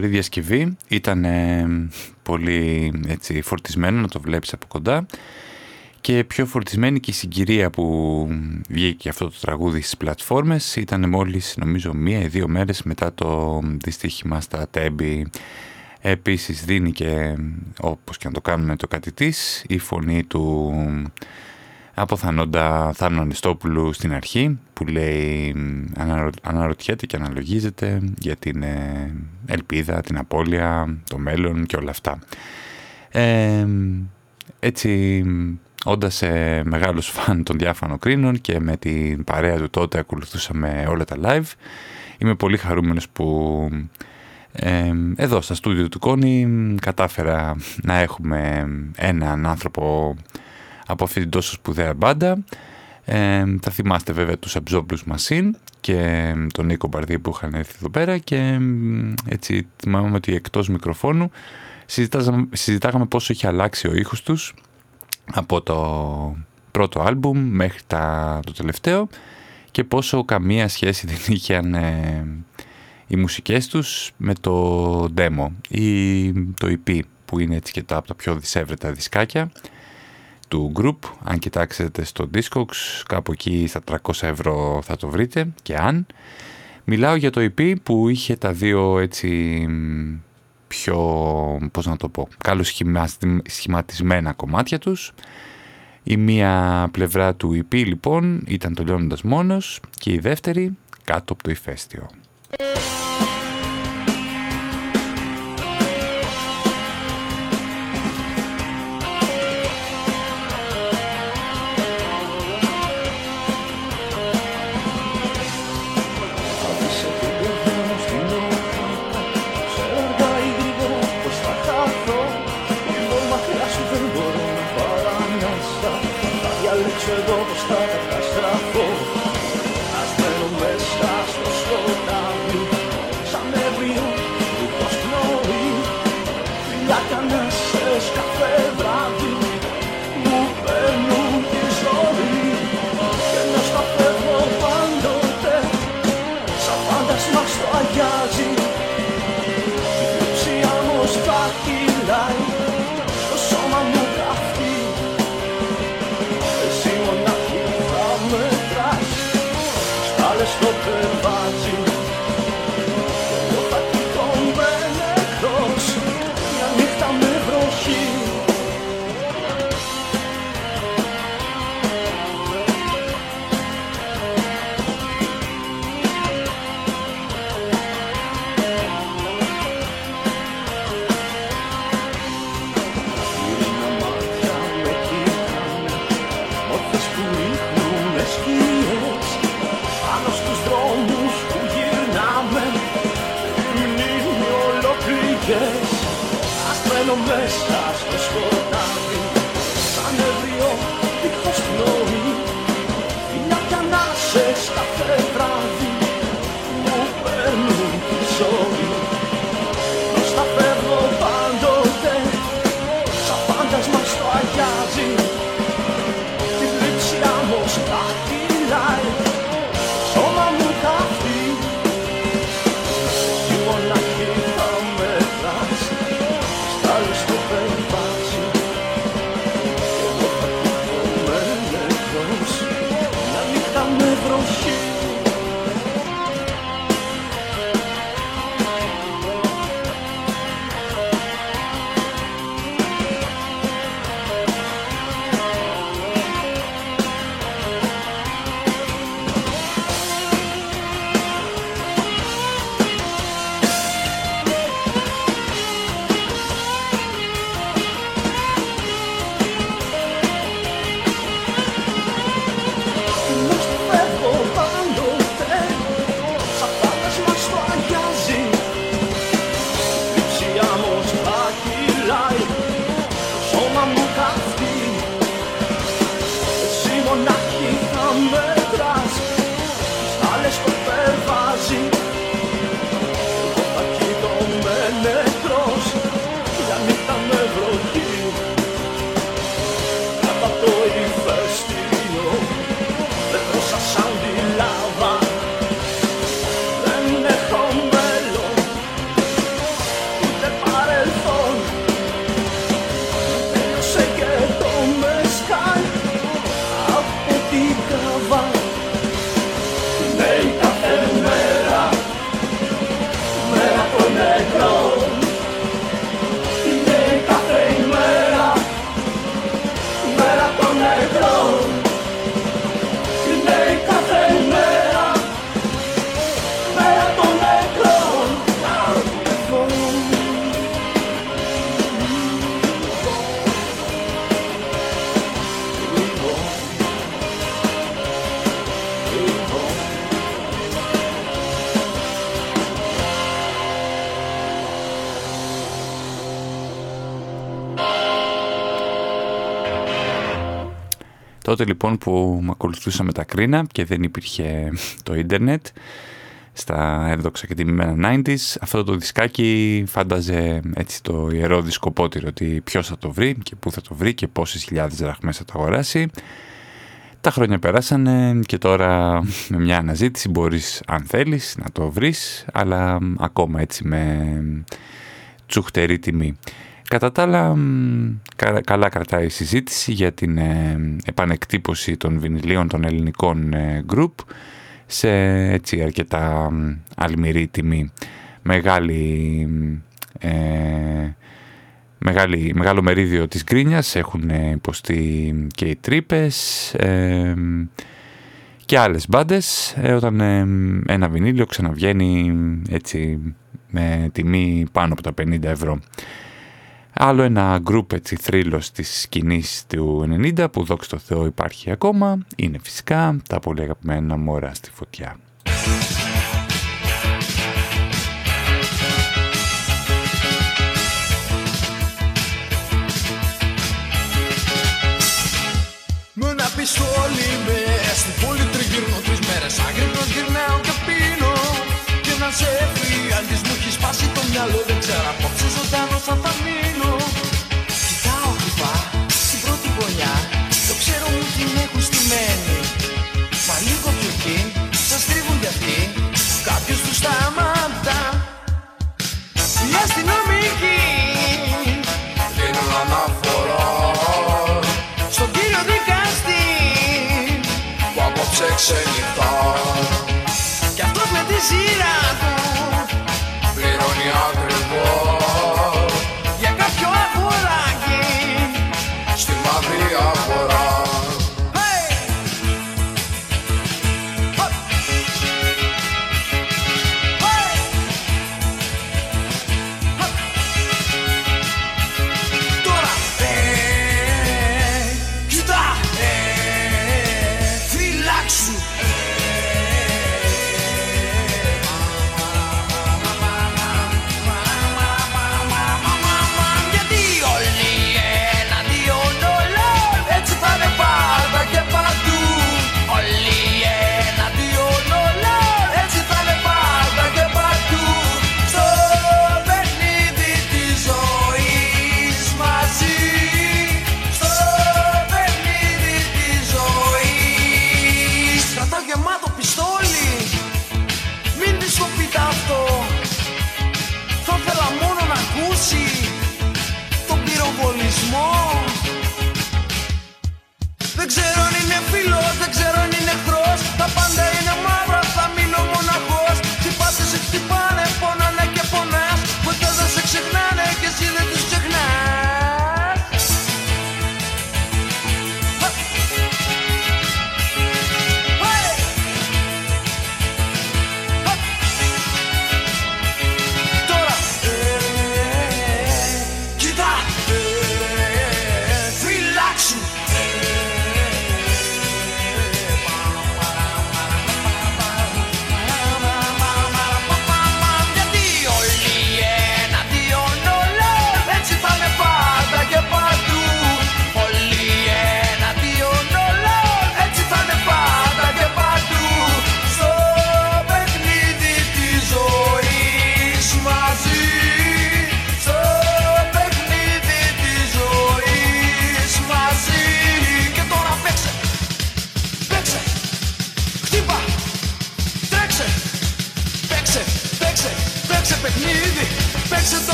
Φοβερή διασκευή. Ήταν ε, πολύ έτσι, φορτισμένο να το βλέπεις από κοντά και πιο φορτισμένη και η συγκυρία που βγήκε αυτό το τραγούδι στις πλατφόρμες ήταν μόλις νομίζω μία ή δύο μέρες μετά το δυστύχημα στα Τέμπη. Επίσης δίνει και όπως και να το κάνουμε το κάτι της η φωνή του αποθανόντα Θάνο Ανιστόπουλου στην αρχή που λέει αναρω... αναρωτιέται και αναλογίζεται για την ε, ελπίδα, την απώλεια, το μέλλον και όλα αυτά. Ε, έτσι όντας ε, μεγάλος φαν των διάφανων κρίνων και με την παρέα του τότε ακολουθούσαμε όλα τα live είμαι πολύ χαρούμενος που ε, εδώ στα στούντιο του Κόνη κατάφερα να έχουμε έναν άνθρωπο από αυτή την τόσο σπουδαία μπάντα. Ε, θα θυμάστε βέβαια τους Absorbus Machine και τον Νίκο Μπαρδί που είχαν έρθει εδώ πέρα και έτσι θυμάμαι ότι εκτός μικροφώνου συζητάγαμε πόσο έχει αλλάξει ο ήχος τους από το πρώτο άλμπουμ μέχρι τα, το τελευταίο και πόσο καμία σχέση δεν είχαν ε, οι μουσικές τους με το demo ή το EP που είναι έτσι και τα από τα πιο δισεύρετα δισκάκια του group. Αν κοιτάξετε στο Discogs, κάπου εκεί στα 300 ευρώ θα το βρείτε και αν. Μιλάω για το EP που είχε τα δύο έτσι πιο, πώς να το πω, σχηματισμένα κομμάτια τους. Η μία πλευρά του EP λοιπόν ήταν το Λιώνοντας Μόνος και η δεύτερη κάτω από το ηφαίστειο. dois. Τότε λοιπόν που με ακολουθούσα με τα κρίνα και δεν υπήρχε το ίντερνετ στα ένδοξα και τιμημένα 90s, αυτό το δισκάκι φάνταζε έτσι το ιερό δισκοπότηρο ότι ποιος θα το βρει και πού θα το βρει και πόσες χιλιάδες δραχμές θα το αγοράσει. Τα χρόνια περάσανε και τώρα με μια αναζήτηση μπορείς αν θέλεις να το βρεις αλλά ακόμα έτσι με τσουχτερή τιμή. Κατά τα άλλα, καλά κρατάει η συζήτηση για την ε, επανεκτύπωση των βινιλίων των ελληνικών ε, group σε έτσι αρκετά αλμυρή τιμή. Μεγάλη, ε, μεγάλη, μεγάλο μερίδιο της γκρίνιας έχουν υποστεί και οι τρύπες και άλλες μπάντες όταν ένα βινίλιο ξαναβγαίνει έτσι με τιμή πάνω από τα 50 ευρώ. Άλλο ένα γκρουπ έτσι θρύλος της σκηνής του 90 που δόξα τω Θεώ υπάρχει ακόμα. Είναι φυσικά τα πολύ αγαπημένα μωρά στη φωτιά. Με ένα πιστόλι μες στην πόλη τριγύρνω τρεις μέρες. Άγρυπνος γυρνάω και πίνω Και να σε αν της μου έχει σπάσει το μυαλό Δεν ξέρω απόψε ζωντανός αν θα μείνω Οι αστυνομικοί Δίνουν αναφορά στον κύριο δικαστή που απόψε ξενυχτά κι αυτός με τη σειρά του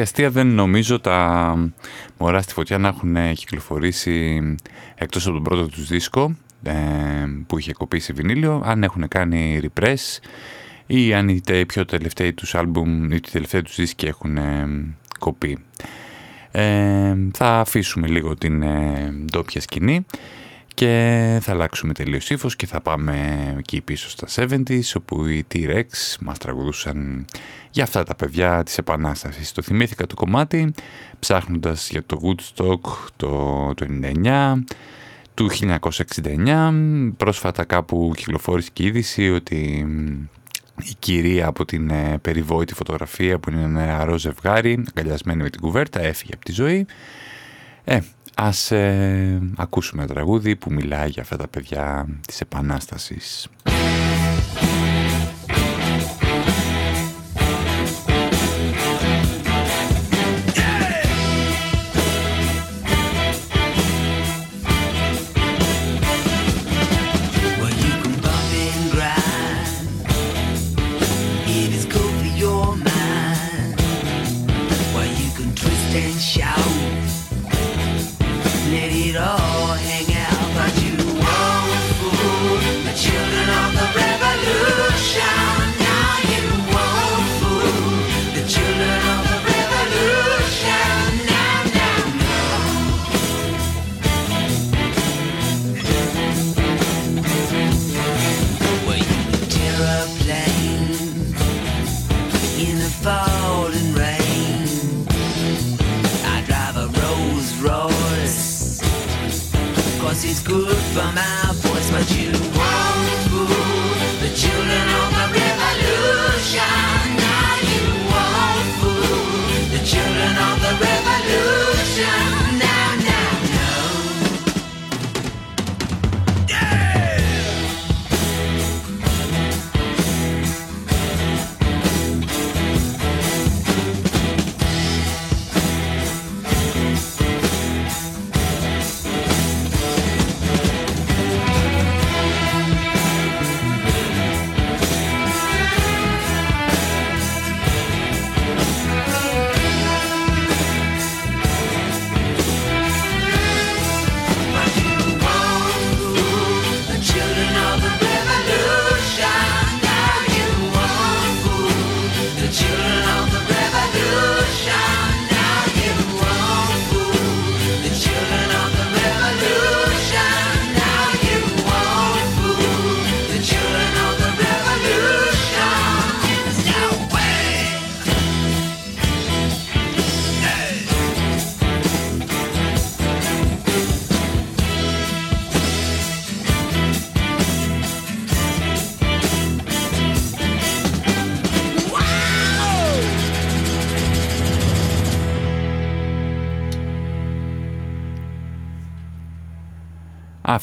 Αστεία, αστεία. Δεν νομίζω τα μωρά στη φωτιά να έχουν κυκλοφορήσει εκτός από τον πρώτο τους δίσκο ε, που είχε κοπεί σε βινίλιο, αν έχουν κάνει repress ή αν οι τε- πιο τελευταίοι τους άλμπουμ ή οι τελευταίοι τους δίσκοι έχουν ε, κοπεί. Ε, θα αφήσουμε λίγο την ε, ντόπια σκηνή και θα αλλάξουμε τελείως ύφος και θα πάμε εκεί πίσω στα 70s όπου οι T-Rex μας τραγουδούσαν για αυτά τα παιδιά της Επανάστασης. Το θυμήθηκα το κομμάτι ψάχνοντας για το Woodstock το, το 99 του 1969 πρόσφατα κάπου κυκλοφόρησε και η είδηση ότι η κυρία από την ε, περιβόητη φωτογραφία που είναι ένα νεαρό ζευγάρι αγκαλιασμένη με την κουβέρτα έφυγε από τη ζωή ε, ας ε, ακούσουμε ένα τραγούδι που μιλάει για αυτά τα παιδιά της Επανάστασης.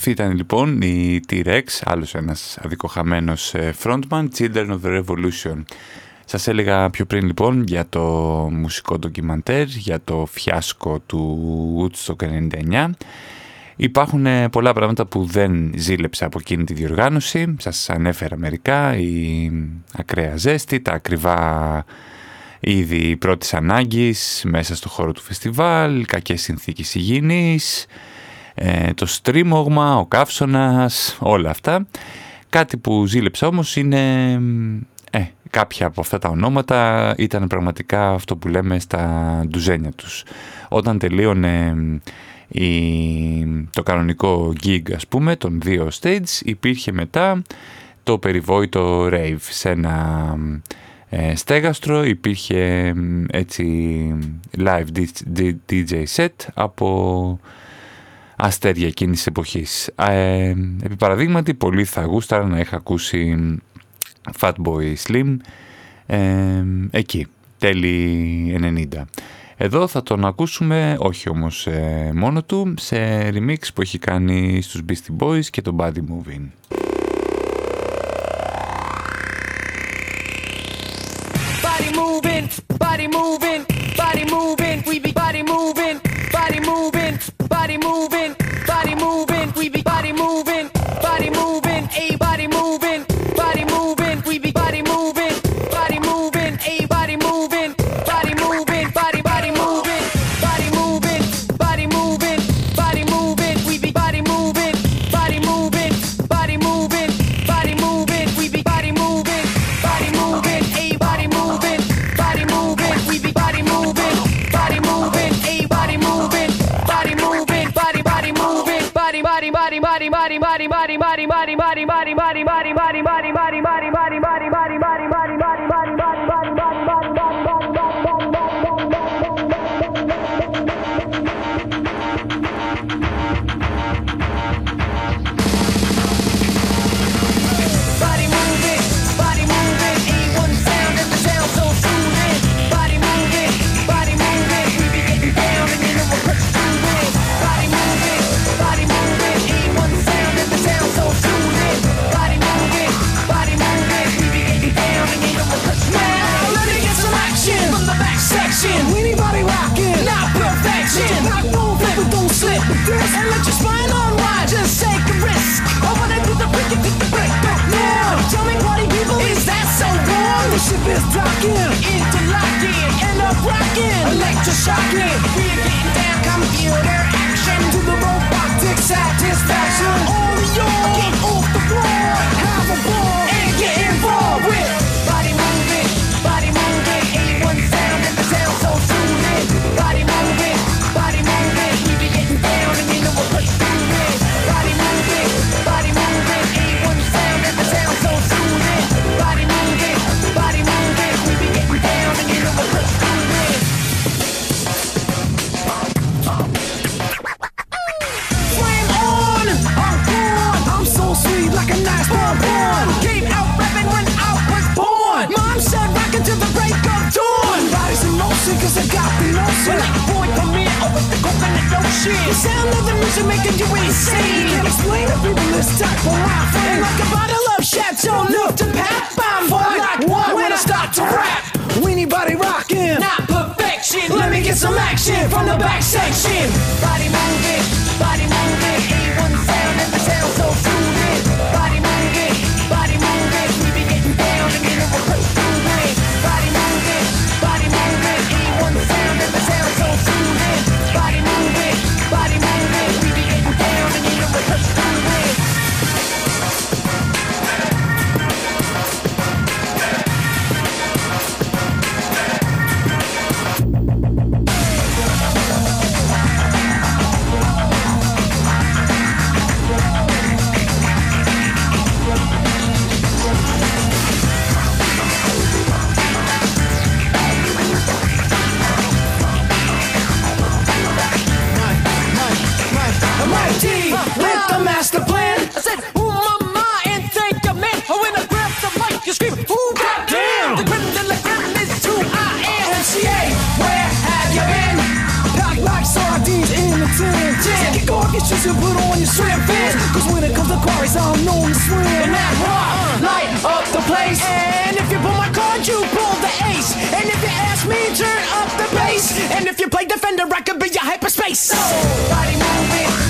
Αυτή ήταν λοιπόν η T-Rex, άλλος ένας αδικοχαμένος ε, frontman, Children of the Revolution. Σας έλεγα πιο πριν λοιπόν για το μουσικό ντοκιμαντέρ, για το φιάσκο του Woodstock 99. Υπάρχουν ε, πολλά πράγματα που δεν ζήλεψα από εκείνη τη διοργάνωση. Σας ανέφερα μερικά, η ακραία ζέστη, τα ακριβά είδη πρώτης ανάγκης μέσα στο χώρο του φεστιβάλ, κακές συνθήκες υγιεινής, ε, το στρίμωγμα, ο καύσωνας, όλα αυτά. Κάτι που ζήλεψα όμως είναι ε, κάποια από αυτά τα ονόματα ήταν πραγματικά αυτό που λέμε στα ντουζένια τους. Όταν τελείωνε η, το κανονικό gig ας πούμε των δύο stage υπήρχε μετά το περιβόητο rave σε ένα ε, στέγαστρο υπήρχε μ, έτσι live D- DJ set από αστέρια εκείνης της εποχής. Ε, επί παραδείγματι, πολλοί θα γούσταραν να είχα ακούσει Fatboy Slim ε, εκεί, τέλη 90. Εδώ θα τον ακούσουμε, όχι όμως ε, μόνο του, σε remix που έχει κάνει στους Beastie Boys και το Body Moving. Body moving, body moving, body moving, we be body moving, body moving, body moving, we be body moving, ship is docking, interlocking, and up rocking, electroshocking. We're getting down, computer action to the robotic satisfaction. All yours, get off the floor. your shit. The sound of the music making you insane. You can't explain to people this type of life. And like a bottle of Chateau, look to pap. I'm fun like one when I start to rap. Weenie body rockin', not perfection. Let me get some action from the back section. Body moving, body moving. Cause when it comes to quarries, I'm known to swim. And that rock light up the place. And if you pull my card, you pull the ace. And if you ask me, turn up the bass. And if you play defender, I could be your hyperspace. So, body moving.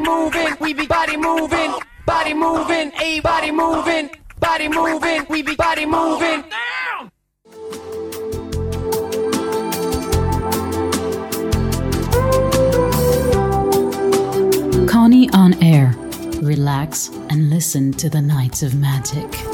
moving, we be body moving, body moving, a body moving, body moving, we be body moving. Connie on air. Relax and listen to the Knights of magic.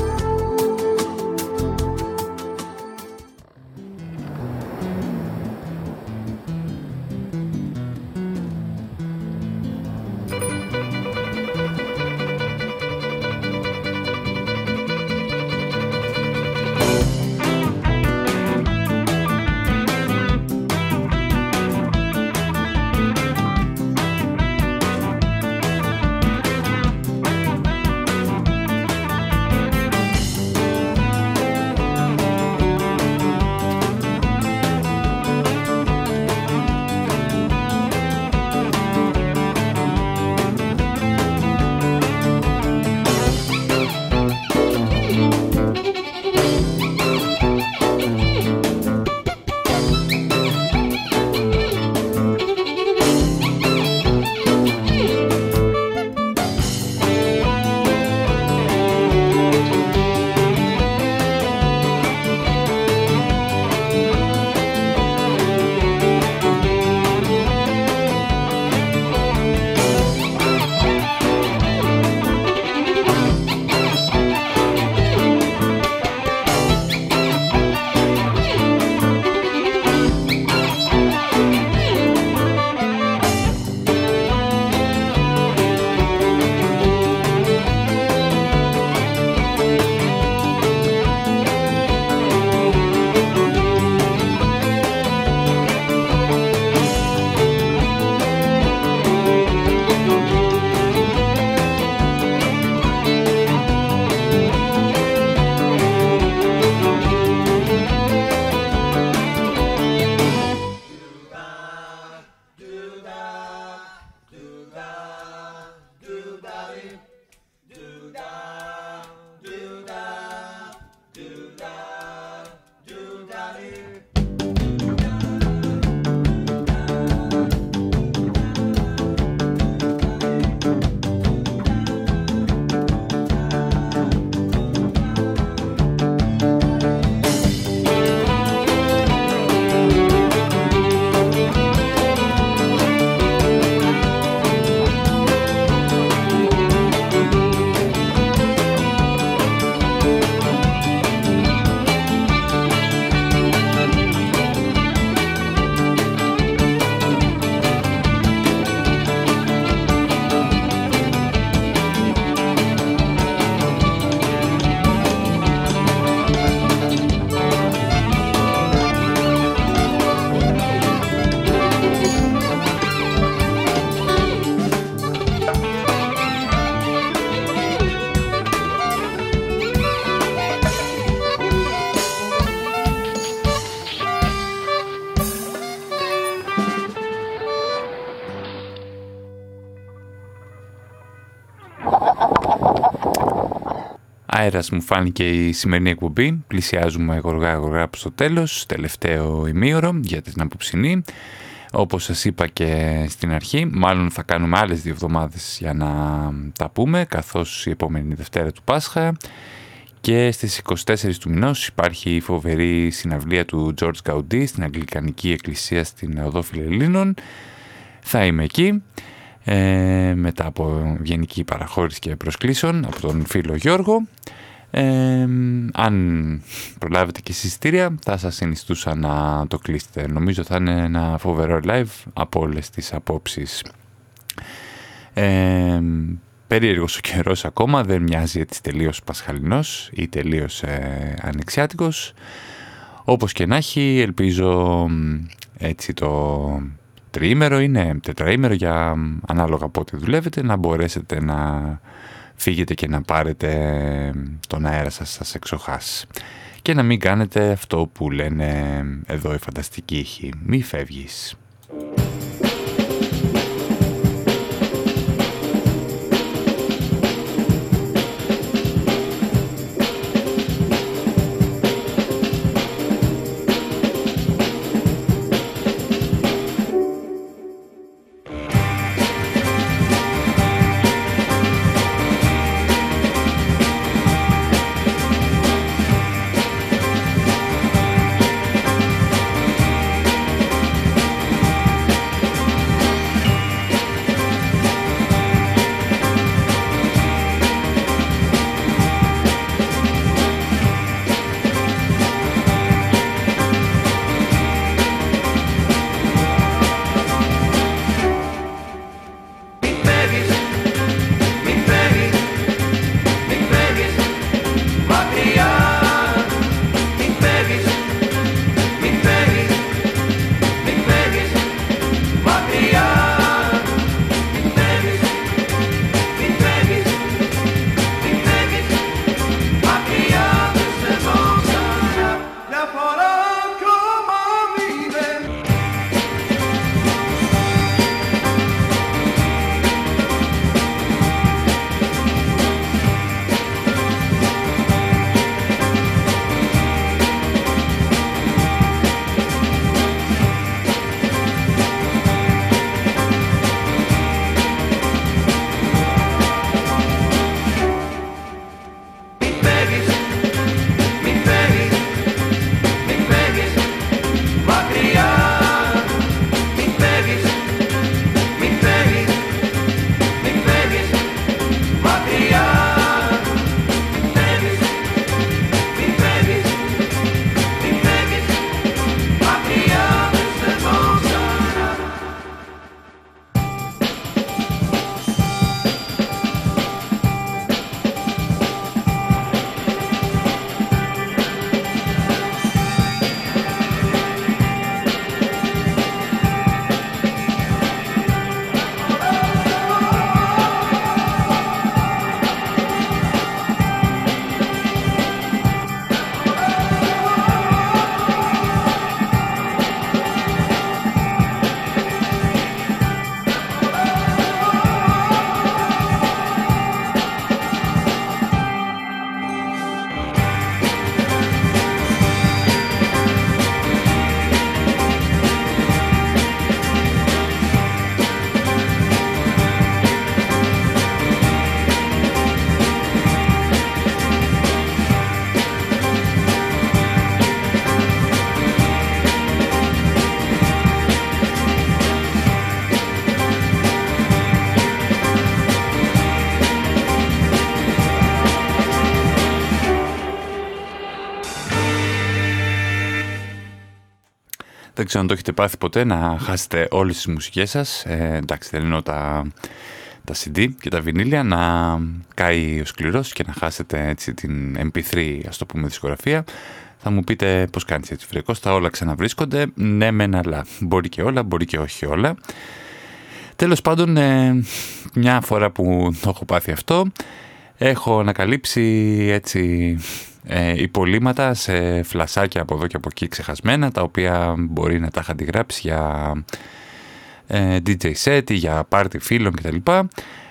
Αέρας μου φάνηκε η σημερινή εκπομπή. Πλησιάζουμε γοργά γοργά προς το τέλος, τελευταίο ημίωρο για την απόψινή. Όπως σας είπα και στην αρχή, μάλλον θα κάνουμε άλλες δύο εβδομάδες για να τα πούμε, καθώς η επόμενη Δευτέρα του Πάσχα και στις 24 του μηνός υπάρχει η φοβερή συναυλία του George Gaudí στην Αγγλικανική Εκκλησία στην Οδό Φιλελλήνων. Θα είμαι εκεί ε, μετά από γενική παραχώρηση και προσκλήσεων από τον φίλο Γιώργο. Ε, αν προλάβετε και εισιτήρια θα σας συνιστούσα να το κλείσετε. Νομίζω θα είναι ένα φοβερό live από όλες τις απόψεις. Ε, περίεργος ο καιρός ακόμα, δεν μοιάζει έτσι τελείως πασχαλινός ή τελείως ε, ανοιξιάτικος. Όπως και να έχει, ελπίζω έτσι το τριήμερο είναι τετραήμερο για ανάλογα πότε δουλεύετε να μπορέσετε να φύγετε και να πάρετε τον αέρα σας σας εξοχάς και να μην κάνετε αυτό που λένε εδώ οι φανταστικοί ήχοι. Μη φεύγεις Δεν ξέρω αν το έχετε πάθει ποτέ να χάσετε όλες τις μουσικές σας. Ε, εντάξει, δεν εννοώ τα, τα CD και τα βινίλια να κάει ο σκληρός και να χάσετε έτσι την MP3, ας το πούμε, δισκογραφία. Θα μου πείτε πώς κάνεις έτσι φρεκός, τα όλα ξαναβρίσκονται. Ναι, μεν, αλλά μπορεί και όλα, μπορεί και όχι όλα. Τέλος πάντων, ε, μια φορά που το έχω πάθει αυτό, έχω ανακαλύψει έτσι ε, υπολείμματα σε φλασάκια από εδώ και από εκεί ξεχασμένα, τα οποία μπορεί να τα είχα αντιγράψει για ε, DJ set ή για party φίλων κτλ.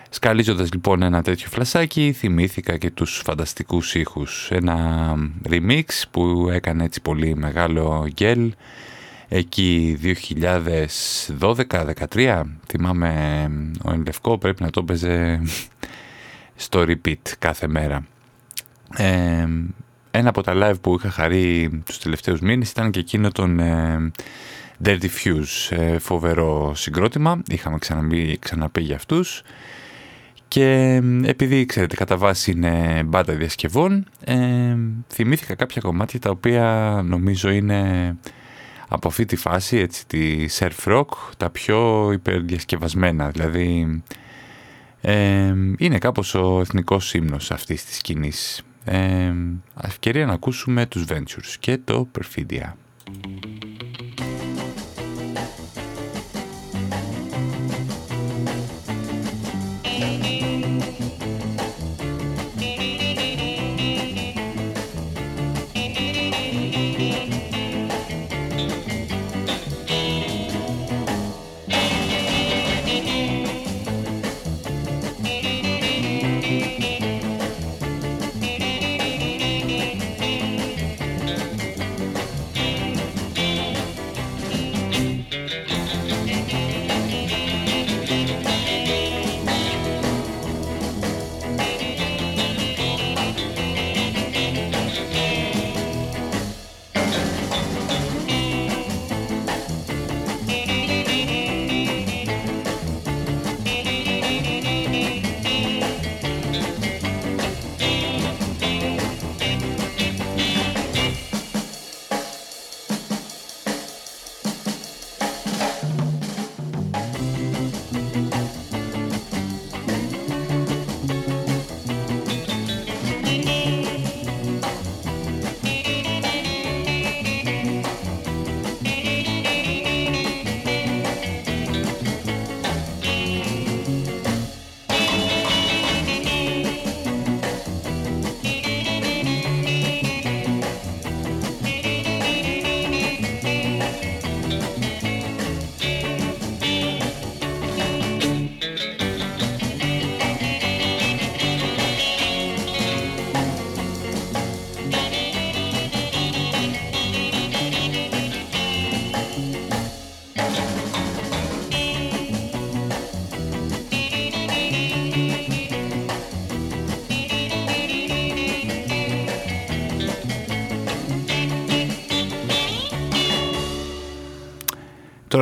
Σκαλίζοντας λοιπόν ένα τέτοιο φλασάκι θυμήθηκα και τους φανταστικούς ήχους. Ένα remix που έκανε έτσι πολύ μεγάλο γκέλ εκεί 2012-2013 θυμάμαι ο Ενλευκό πρέπει να το παίζε στο repeat κάθε μέρα. Ε, ένα από τα live που είχα χαρεί τους τελευταίους μήνες ήταν και εκείνο τον ε, Dirty Fuse, ε, φοβερό συγκρότημα, είχαμε ξαναπεί, ξαναπεί για αυτούς. Και επειδή ξέρετε κατά βάση είναι μπάντα διασκευών ε, θυμήθηκα κάποια κομμάτια τα οποία νομίζω είναι από αυτή τη φάση έτσι, τη surf rock τα πιο υπερδιασκευασμένα. Δηλαδή ε, είναι κάπως ο εθνικός ύμνος αυτής της σκηνής ε, ευκαιρία να ακούσουμε τους Ventures και το Perfidia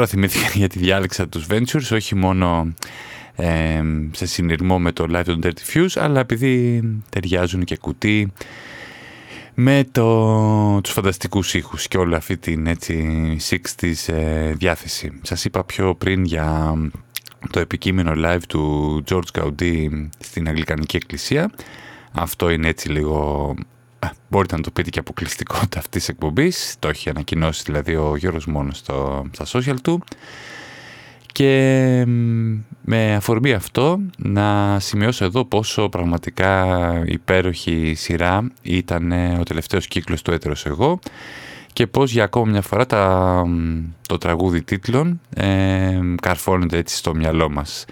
Τώρα θυμήθηκα <laughs> γιατί διάλεξα τους Ventures, όχι μόνο ε, σε συνειρμό με το Live on Dirty Fuse, αλλά επειδή ταιριάζουν και κουτί με το, τους φανταστικούς ήχους και όλη αυτή την έτσι 60's ε, διάθεση. Σας είπα πιο πριν για το επικείμενο live του George Gaudí στην Αγγλικανική Εκκλησία. Αυτό είναι έτσι λίγο μπορείτε να το πείτε και αποκλειστικότητα <laughs> αυτής της εκπομπής. Το έχει ανακοινώσει δηλαδή ο Γιώργος μόνος στο, στα social του. Και με αφορμή αυτό να σημειώσω εδώ πόσο πραγματικά υπέροχη σειρά ήταν ο τελευταίος κύκλος του Έτερος Εγώ και πως για ακόμα μια φορά τα, το τραγούδι τίτλων ε, καρφώνεται έτσι στο μυαλό μας.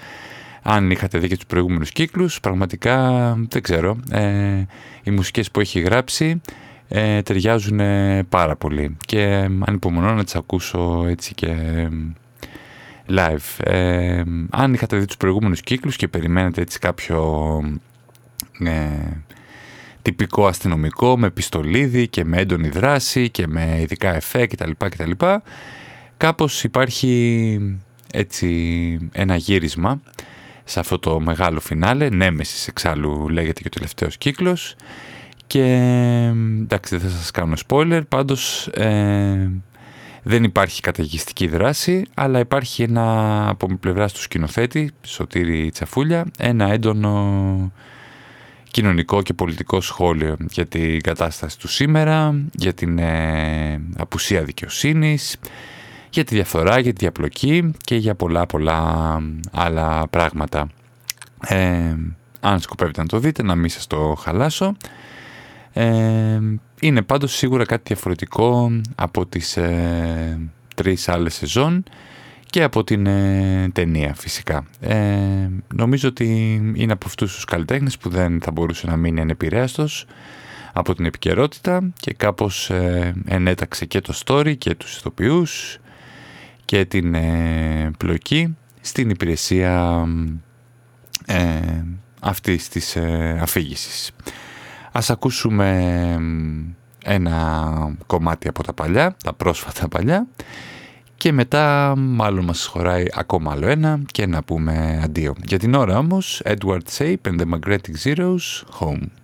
Αν είχατε δει και τους προηγούμενους κύκλους, πραγματικά δεν ξέρω, ε, οι μουσικές που έχει γράψει ε, ταιριάζουν πάρα πολύ και ανυπομονώ να τις ακούσω έτσι και live. Ε, αν είχατε δει τους προηγούμενους κύκλους και περιμένετε έτσι κάποιο ε, τυπικό αστυνομικό με πιστολίδι και με έντονη δράση και με ειδικά εφέ κτλ. κτλ κάπως υπάρχει έτσι ένα γύρισμα σε αυτό το μεγάλο φινάλε. Νέμεσης εξάλλου λέγεται και ο τελευταίος κύκλος. Και εντάξει δεν θα σας κάνω spoiler, πάντως ε, δεν υπάρχει καταιγιστική δράση, αλλά υπάρχει ένα από πλευρά του σκηνοθέτη, Σωτήρη Τσαφούλια, ένα έντονο κοινωνικό και πολιτικό σχόλιο για την κατάσταση του σήμερα, για την ε, απουσία δικαιοσύνης, για τη διαφθορά, για τη διαπλοκή και για πολλά πολλά άλλα πράγματα. Ε, αν σκοπεύετε να το δείτε, να μην σας το χαλάσω. Ε, είναι πάντως σίγουρα κάτι διαφορετικό από τις ε, τρεις άλλες σεζόν και από την ε, ταινία φυσικά. Ε, νομίζω ότι είναι από αυτούς τους καλλιτέχνες που δεν θα μπορούσε να μείνει ανεπηρέαστος από την επικαιρότητα και κάπως ενέταξε και το story και τους ηθοποιούς και την ε, πλοκή στην υπηρεσία ε, αυτής της ε. Ας ακούσουμε ένα κομμάτι από τα παλιά, τα πρόσφατα παλιά και μετά μάλλον μας χωράει ακόμα άλλο ένα και να πούμε αντίο. Για την ώρα όμως, Edward Sape and the Magnetic Zeros, Home.